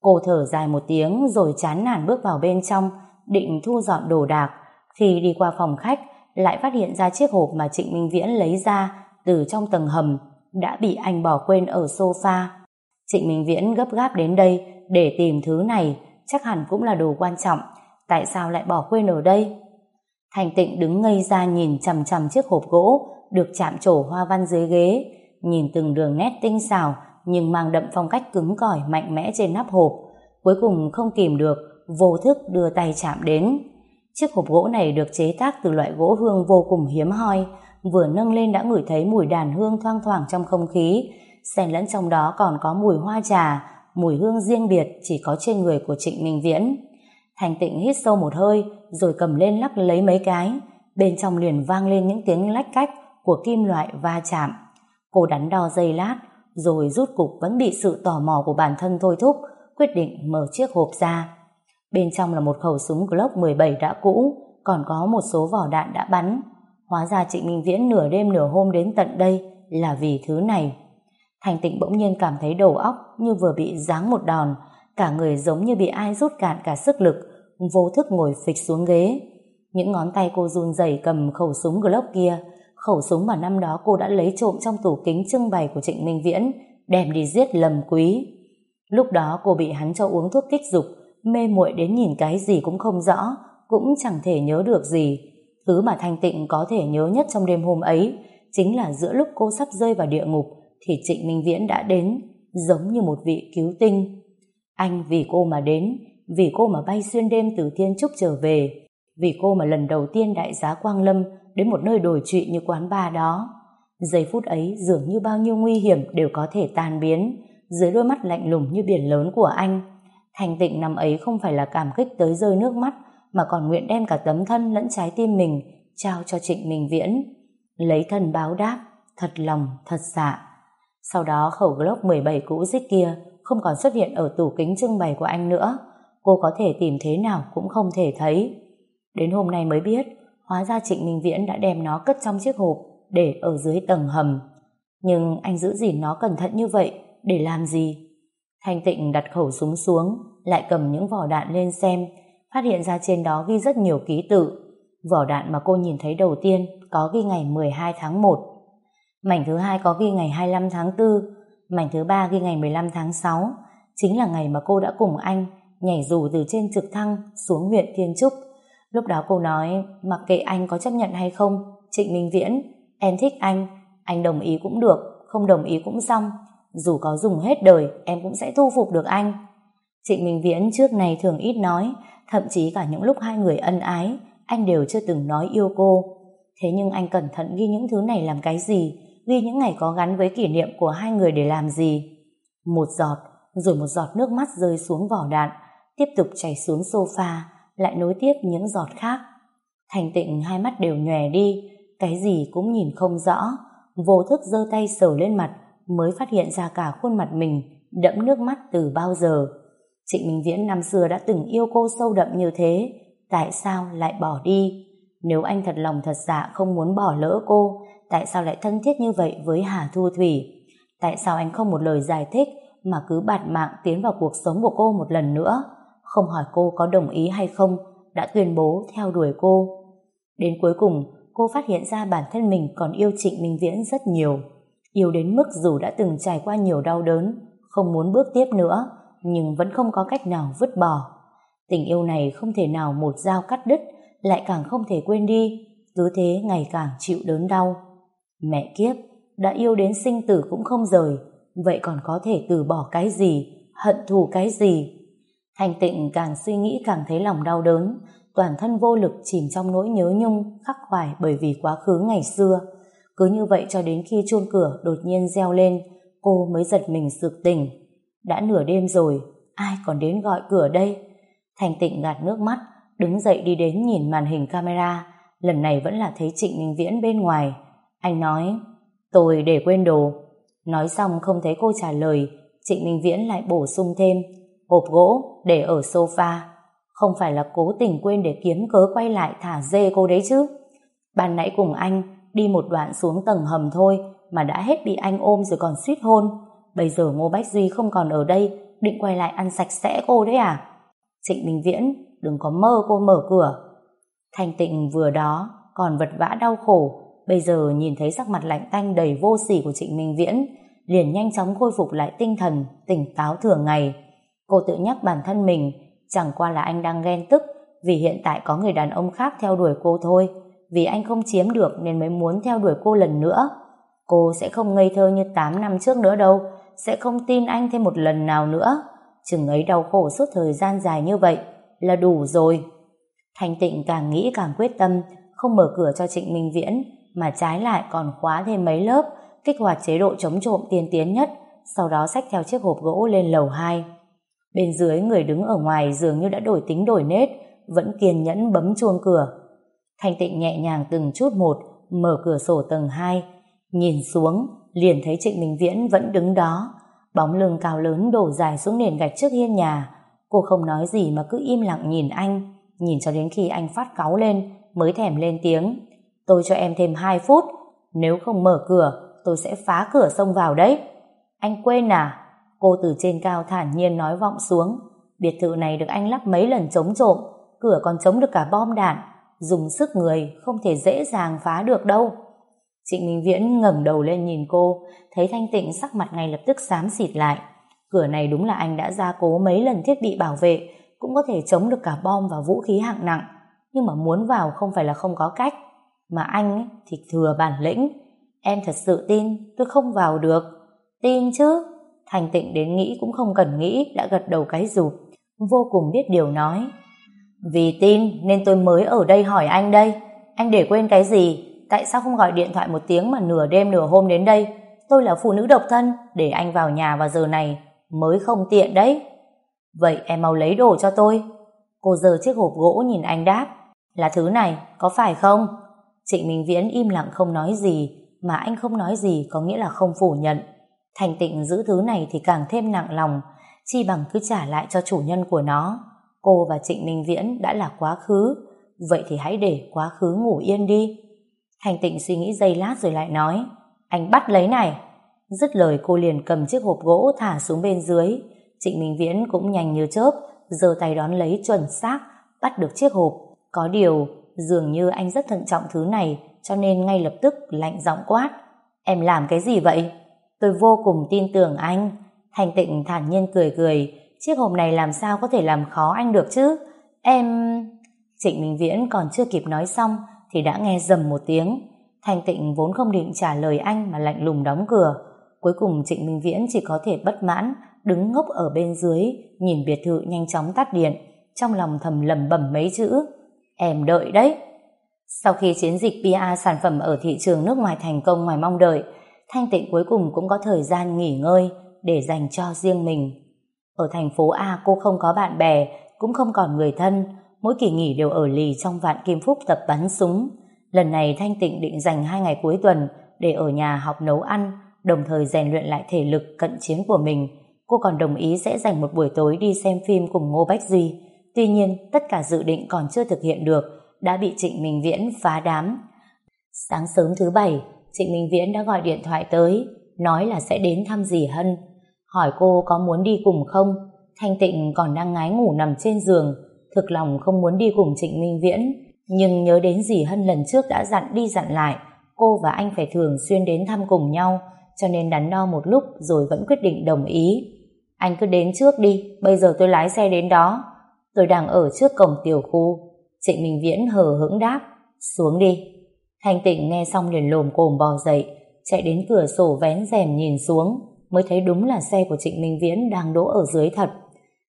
Cô thở dài một tiếng rồi chán nản bước vào bên trong, định thu dọn đồ đạc. Khi đi qua phòng khách, lại phát hiện ra chiếc hộp mà Trịnh Minh Viễn lấy ra từ trong tầng hầm đã bị anh bỏ quên ở sofa. Trịnh Minh Viễn gấp gáp đến đây để tìm thứ này, chắc hẳn cũng là đồ quan trọng. Tại sao lại bỏ quên ở đây? Thành tịnh đứng ngây ra nhìn chằm chằm chiếc hộp gỗ được chạm trổ hoa văn dưới ghế, nhìn từng đường nét tinh xảo nhưng mang đậm phong cách cứng cỏi mạnh mẽ trên nắp hộp. Cuối cùng không kìm được, vô thức đưa tay chạm đến. Chiếc hộp gỗ này được chế tác từ loại gỗ hương vô cùng hiếm hoi, vừa nâng lên đã ngửi thấy mùi đàn hương thoang thoảng trong không khí, xen lẫn trong đó còn có mùi hoa trà, mùi hương riêng biệt chỉ có trên người của Trịnh Minh Viễn. Thành tịnh hít sâu một hơi, rồi cầm lên lắc lấy mấy cái, bên trong liền vang lên những tiếng lách cách của kim loại va chạm. Cô đắn đo dây lát, rồi rút cục vẫn bị sự tò mò của bản thân thôi thúc, quyết định mở chiếc hộp ra. Bên trong là một khẩu súng Glock 17 đã cũ, còn có một số vỏ đạn đã bắn. Hóa ra Trịnh Minh Viễn nửa đêm nửa hôm đến tận đây là vì thứ này. Thành tịnh bỗng nhiên cảm thấy đầu óc như vừa bị giáng một đòn, cả người giống như bị ai rút cạn cả sức lực, vô thức ngồi phịch xuống ghế. Những ngón tay cô run rẩy cầm khẩu súng Glock kia, khẩu súng mà năm đó cô đã lấy trộm trong tủ kính trưng bày của Trịnh Minh Viễn, đem đi giết lầm quý. Lúc đó cô bị hắn cho uống thuốc kích dục, mê muội đến nhìn cái gì cũng không rõ, cũng chẳng thể nhớ được gì. Thứ mà Thanh Tịnh có thể nhớ nhất trong đêm hôm ấy chính là giữa lúc cô sắp rơi vào địa ngục thì Trịnh Minh Viễn đã đến, giống như một vị cứu tinh. Anh vì cô mà đến, vì cô mà bay xuyên đêm từ Thiên Trúc trở về, vì cô mà lần đầu tiên đại giá Quang Lâm đến một nơi đổi trụy như quán bar đó. Giây phút ấy dường như bao nhiêu nguy hiểm đều có thể tan biến dưới đôi mắt lạnh lùng như biển lớn của anh. Thành tịnh năm ấy không phải là cảm kích tới rơi nước mắt mà còn nguyện đem cả tấm thân lẫn trái tim mình trao cho Trịnh Minh Viễn. Lấy thân báo đáp, thật lòng, thật dạ. Sau đó khẩu Glock 17 cũ dích kia không còn xuất hiện ở tủ kính trưng bày của anh nữa. Cô có thể tìm thế nào cũng không thể thấy. Đến hôm nay mới biết, hóa ra Trịnh Minh Viễn đã đem nó cất trong chiếc hộp để ở dưới tầng hầm. Nhưng anh giữ gìn nó cẩn thận như vậy để làm gì? Thanh Tịnh đặt khẩu súng xuống, lại cầm những vỏ đạn lên xem, phát hiện ra trên đó ghi rất nhiều ký tự. Vỏ đạn mà cô nhìn thấy đầu tiên có ghi ngày 12 tháng 1. Mảnh thứ hai có ghi ngày 25 tháng 4, mảnh thứ ba ghi ngày 15 tháng 6, chính là ngày mà cô đã cùng anh nhảy dù từ trên trực thăng xuống huyện Thiên Trúc. Lúc đó cô nói, mặc kệ anh có chấp nhận hay không, Trịnh Minh Viễn, em thích anh, anh đồng ý cũng được, không đồng ý cũng xong, dù có dùng hết đời em cũng sẽ thu phục được anh. Trịnh Minh Viễn trước này thường ít nói, thậm chí cả những lúc hai người ân ái, anh đều chưa từng nói yêu cô. Thế nhưng anh cẩn thận ghi những thứ này làm cái gì, ghi những ngày có gắn với kỷ niệm của hai người để làm gì. Một giọt, rồi một giọt nước mắt rơi xuống vỏ đạn, tiếp tục chảy xuống sofa, lại nối tiếp những giọt khác. Thành tịnh hai mắt đều nhòe đi, cái gì cũng nhìn không rõ, vô thức giơ tay sờ lên mặt, mới phát hiện ra cả khuôn mặt mình đẫm nước mắt từ bao giờ. Trịnh Minh Viễn năm xưa đã từng yêu cô sâu đậm như thế, tại sao lại bỏ đi? Nếu anh thật lòng thật dạ không muốn bỏ lỡ cô, tại sao lại thân thiết như vậy với Hà Thu Thủy? Tại sao anh không một lời giải thích mà cứ bạt mạng tiến vào cuộc sống của cô một lần nữa? Không hỏi cô có đồng ý hay không, đã tuyên bố theo đuổi cô. Đến cuối cùng, cô phát hiện ra bản thân mình còn yêu Trịnh Minh Viễn rất nhiều. Yêu đến mức dù đã từng trải qua nhiều đau đớn, không muốn bước tiếp nữa, nhưng vẫn không có cách nào vứt bỏ. Tình yêu này không thể nào một dao cắt đứt, lại càng không thể quên đi, cứ thế ngày càng chịu đớn đau. Mẹ kiếp, đã yêu đến sinh tử cũng không rời, vậy còn có thể từ bỏ cái gì, hận thù cái gì? Hành tịnh càng suy nghĩ càng thấy lòng đau đớn, toàn thân vô lực chìm trong nỗi nhớ nhung, khắc khoải bởi vì quá khứ ngày xưa. Cứ như vậy cho đến khi chuông cửa đột nhiên reo lên, cô mới giật mình sực tỉnh. Đã nửa đêm rồi, ai còn đến gọi cửa đây? Thành tịnh gạt nước mắt, đứng dậy đi đến nhìn màn hình camera, lần này vẫn là thấy Trịnh Minh Viễn bên ngoài. Anh nói, tôi để quên đồ. Nói xong không thấy cô trả lời, Trịnh Minh Viễn lại bổ sung thêm, hộp gỗ để ở sofa. Không phải là cố tình quên để kiếm cớ quay lại thả dê cô đấy chứ. Ban nãy cùng anh đi một đoạn xuống tầng hầm thôi mà đã hết bị anh ôm rồi còn suýt hôn. Bây giờ Ngô Bách Duy không còn ở đây, định quay lại ăn sạch sẽ cô đấy à? Trịnh Minh Viễn, đừng có mơ cô mở cửa. Thanh tịnh vừa đó còn vật vã đau khổ, bây giờ nhìn thấy sắc mặt lạnh tanh đầy vô sỉ của Trịnh Minh Viễn, liền nhanh chóng khôi phục lại tinh thần, tỉnh táo thường ngày. Cô tự nhắc bản thân mình, chẳng qua là anh đang ghen tức vì hiện tại có người đàn ông khác theo đuổi cô thôi, vì anh không chiếm được nên mới muốn theo đuổi cô lần nữa. Cô sẽ không ngây thơ như 8 năm trước nữa đâu, sẽ không tin anh thêm một lần nào nữa. Chừng ấy đau khổ suốt thời gian dài như vậy là đủ rồi. Thanh Tịnh càng nghĩ càng quyết tâm, không mở cửa cho Trịnh Minh Viễn, mà trái lại còn khóa thêm mấy lớp, kích hoạt chế độ chống trộm tiên tiến nhất, sau đó xách theo chiếc hộp gỗ lên lầu 2. Bên dưới người đứng ở ngoài dường như đã đổi tính đổi nết, vẫn kiên nhẫn bấm chuông cửa. Thanh Tịnh nhẹ nhàng từng chút một, mở cửa sổ tầng 2, nhìn xuống, liền thấy Trịnh Minh Viễn vẫn đứng đó, bóng lưng cao lớn đổ dài xuống nền gạch trước hiên nhà. Cô không nói gì mà cứ im lặng nhìn anh, nhìn cho đến khi anh phát cáu lên, mới thèm lên tiếng. Tôi cho em thêm 2 phút, nếu không mở cửa, tôi sẽ phá cửa xông vào đấy. Anh quên à? Cô từ trên cao thản nhiên nói vọng xuống. Biệt thự này được anh lắp mấy lần chống trộm, cửa còn chống được cả bom đạn, dùng sức người không thể dễ dàng phá được đâu. Trịnh Minh Viễn ngẩng đầu lên nhìn cô, thấy Thanh Tịnh sắc mặt ngay lập tức xám xịt lại. Cửa này đúng là anh đã gia cố mấy lần thiết bị bảo vệ, cũng có thể chống được cả bom và vũ khí hạng nặng. Nhưng mà muốn vào không phải là không có cách. Mà anh ấy, thì thừa bản lĩnh. Em thật sự tin tôi không vào được. Tin chứ. Thanh Tịnh đến nghĩ cũng không cần nghĩ, đã gật đầu cái rụp. Vô cùng biết điều nói. Vì tin nên tôi mới ở đây hỏi anh đây. Anh để quên cái gì? tại sao không gọi điện thoại một tiếng mà nửa đêm nửa hôm đến đây? Tôi là phụ nữ độc thân, để anh vào nhà vào giờ này mới không tiện đấy. Vậy em mau lấy đồ cho tôi. Cô giơ chiếc hộp gỗ nhìn anh đáp. Là thứ này, có phải không? Trịnh Minh Viễn im lặng không nói gì, mà anh không nói gì có nghĩa là không phủ nhận. Thành tịnh giữ thứ này thì càng thêm nặng lòng, chi bằng cứ trả lại cho chủ nhân của nó. Cô và Trịnh Minh Viễn đã là quá khứ, vậy thì hãy để quá khứ ngủ yên đi. Thành tịnh suy nghĩ giây lát rồi lại nói, anh bắt lấy này. Dứt lời cô liền cầm chiếc hộp gỗ thả xuống bên dưới. Trịnh Minh Viễn cũng nhanh như chớp, giơ tay đón lấy chuẩn xác, bắt được chiếc hộp. Có điều, dường như anh rất thận trọng thứ này, cho nên ngay lập tức lạnh giọng quát. Em làm cái gì vậy? Tôi vô cùng tin tưởng anh. Thành tịnh thản nhiên cười cười, chiếc hộp này làm sao có thể làm khó anh được chứ? Em... Trịnh Minh Viễn còn chưa kịp nói xong thì đã nghe dầm một tiếng. Thành tịnh vốn không định trả lời anh mà lạnh lùng đóng cửa. Cuối cùng Trịnh Minh Viễn chỉ có thể bất mãn, đứng ngốc ở bên dưới, nhìn biệt thự nhanh chóng tắt điện, trong lòng thầm lầm bẩm mấy chữ. Em đợi đấy. Sau khi chiến dịch PR sản phẩm ở thị trường nước ngoài thành công ngoài mong đợi, Thanh Tịnh cuối cùng cũng có thời gian nghỉ ngơi để dành cho riêng mình. Ở thành phố A cô không có bạn bè, cũng không còn người thân, mỗi kỳ nghỉ đều ở lì trong vạn kim phúc tập bắn súng. Lần này Thanh Tịnh định dành hai ngày cuối tuần để ở nhà học nấu ăn, đồng thời rèn luyện lại thể lực cận chiến của mình. Cô còn đồng ý sẽ dành một buổi tối đi xem phim cùng Ngô Bách Duy. Tuy nhiên, tất cả dự định còn chưa thực hiện được, đã bị Trịnh Minh Viễn phá đám. Sáng sớm thứ bảy, Trịnh Minh Viễn đã gọi điện thoại tới, nói là sẽ đến thăm dì Hân. Hỏi cô có muốn đi cùng không? Thanh Tịnh còn đang ngái ngủ nằm trên giường, thực lòng không muốn đi cùng Trịnh Minh Viễn, nhưng nhớ đến dì Hân lần trước đã dặn đi dặn lại, cô và anh phải thường xuyên đến thăm cùng nhau, cho nên đắn đo một lúc rồi vẫn quyết định đồng ý. Anh cứ đến trước đi, bây giờ tôi lái xe đến đó. Tôi đang ở trước cổng tiểu khu. Trịnh Minh Viễn hờ hững đáp, xuống đi. Thanh Tịnh nghe xong liền lồm cồm bò dậy, chạy đến cửa sổ vén rèm nhìn xuống, mới thấy đúng là xe của Trịnh Minh Viễn đang đỗ ở dưới thật.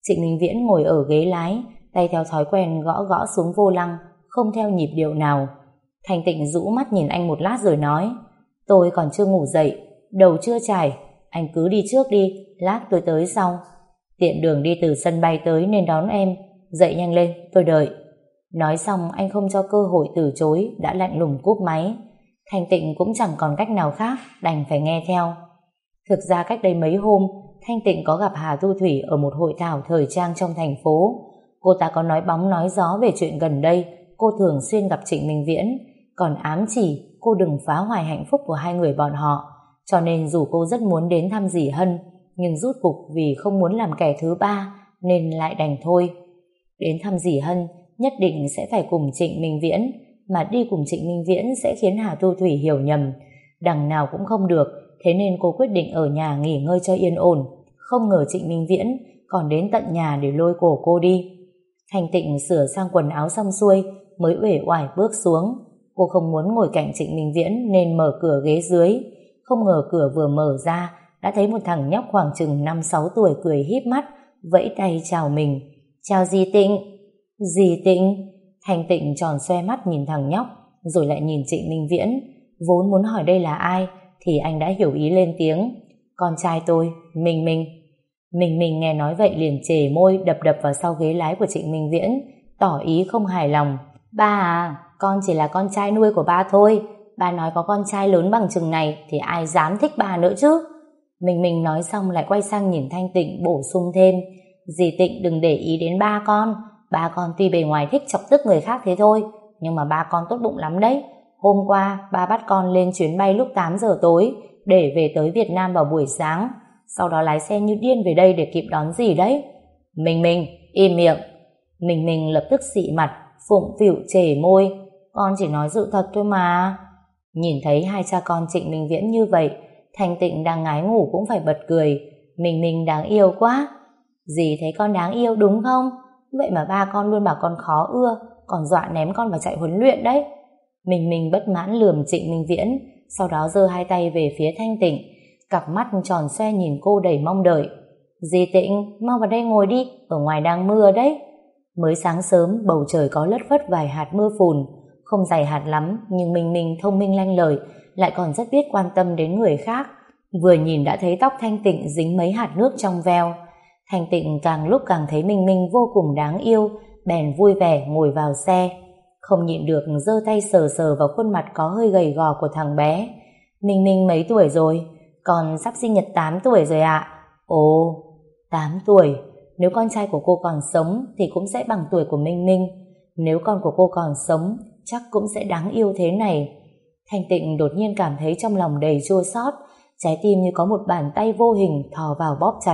Trịnh Minh Viễn ngồi ở ghế lái, tay theo thói quen gõ gõ xuống vô lăng, không theo nhịp điệu nào. Thanh Tịnh rũ mắt nhìn anh một lát rồi nói, tôi còn chưa ngủ dậy, đầu chưa trải, anh cứ đi trước đi, lát tôi tới sau. Tiện đường đi từ sân bay tới nên đón em, dậy nhanh lên, tôi đợi. Nói xong anh không cho cơ hội từ chối, đã lạnh lùng cúp máy. Thanh Tịnh cũng chẳng còn cách nào khác, đành phải nghe theo. Thực ra cách đây mấy hôm, Thanh Tịnh có gặp Hà Thu Thủy ở một hội thảo thời trang trong thành phố. Cô ta có nói bóng nói gió về chuyện gần đây, cô thường xuyên gặp Trịnh Minh Viễn, còn ám chỉ cô đừng phá hoại hạnh phúc của hai người bọn họ. Cho nên dù cô rất muốn đến thăm dì Hân, nhưng rút cục vì không muốn làm kẻ thứ ba, nên lại đành thôi. Đến thăm dì Hân, nhất định sẽ phải cùng Trịnh Minh Viễn, mà đi cùng Trịnh Minh Viễn sẽ khiến Hà Thu Thủy hiểu nhầm. Đằng nào cũng không được, thế nên cô quyết định ở nhà nghỉ ngơi cho yên ổn. Không ngờ Trịnh Minh Viễn còn đến tận nhà để lôi cổ cô đi. thành Tịnh sửa sang quần áo xong xuôi, mới uể oải bước xuống. Cô không muốn ngồi cạnh Trịnh Minh Viễn nên mở cửa ghế dưới. Không ngờ cửa vừa mở ra, đã thấy một thằng nhóc khoảng chừng 5-6 tuổi cười híp mắt, vẫy tay chào mình. Chào dì Tịnh. Dì Tịnh. Thanh Tịnh tròn xoe mắt nhìn thằng nhóc, rồi lại nhìn Trịnh Minh Viễn. Vốn muốn hỏi đây là ai, thì anh đã hiểu ý lên tiếng. Con trai tôi, Minh Minh. Minh Minh nghe nói vậy liền chề môi đập đập vào sau ghế lái của Trịnh Minh Viễn, tỏ ý không hài lòng. Ba à, con chỉ là con trai nuôi của ba thôi. Ba nói có con trai lớn bằng chừng này thì ai dám thích ba nữa chứ. Minh Minh nói xong lại quay sang nhìn Thanh Tịnh bổ sung thêm. Dì Tịnh đừng để ý đến ba con. Ba con tuy bề ngoài thích chọc tức người khác thế thôi, nhưng mà ba con tốt bụng lắm đấy. Hôm qua, ba bắt con lên chuyến bay lúc 8 giờ tối để về tới Việt Nam vào buổi sáng. Sau đó lái xe như điên về đây để kịp đón gì đấy. Mình mình, im miệng. Mình mình lập tức xị mặt, phụng phịu chề môi. Con chỉ nói sự thật thôi mà. Nhìn thấy hai cha con Trịnh Minh Viễn như vậy, Thanh Tịnh đang ngái ngủ cũng phải bật cười. Mình mình đáng yêu quá. Dì thấy con đáng yêu đúng không? Vậy mà ba con luôn bảo con khó ưa, còn dọa ném con vào chạy huấn luyện đấy. Mình mình bất mãn lườm Trịnh Minh Viễn, sau đó giơ hai tay về phía Thanh Tịnh, cặp mắt tròn xoe nhìn cô đầy mong đợi. Dì Tịnh, mau vào đây ngồi đi, ở ngoài đang mưa đấy. Mới sáng sớm, bầu trời có lất phất vài hạt mưa phùn, không dày hạt lắm, nhưng mình mình thông minh lanh lời, lại còn rất biết quan tâm đến người khác. Vừa nhìn đã thấy tóc Thanh Tịnh dính mấy hạt nước trong veo. Thanh Tịnh càng lúc càng thấy Minh Minh vô cùng đáng yêu, bèn vui vẻ ngồi vào xe. Không nhịn được giơ tay sờ sờ vào khuôn mặt có hơi gầy gò của thằng bé. Minh Minh mấy tuổi rồi? Còn sắp sinh nhật 8 tuổi rồi ạ. Ồ, 8 tuổi, nếu con trai của cô còn sống thì cũng sẽ bằng tuổi của Minh Minh. Nếu con của cô còn sống, chắc cũng sẽ đáng yêu thế này. Thanh Tịnh đột nhiên cảm thấy trong lòng đầy chua xót, trái tim như có một bàn tay vô hình thò vào bóp chặt.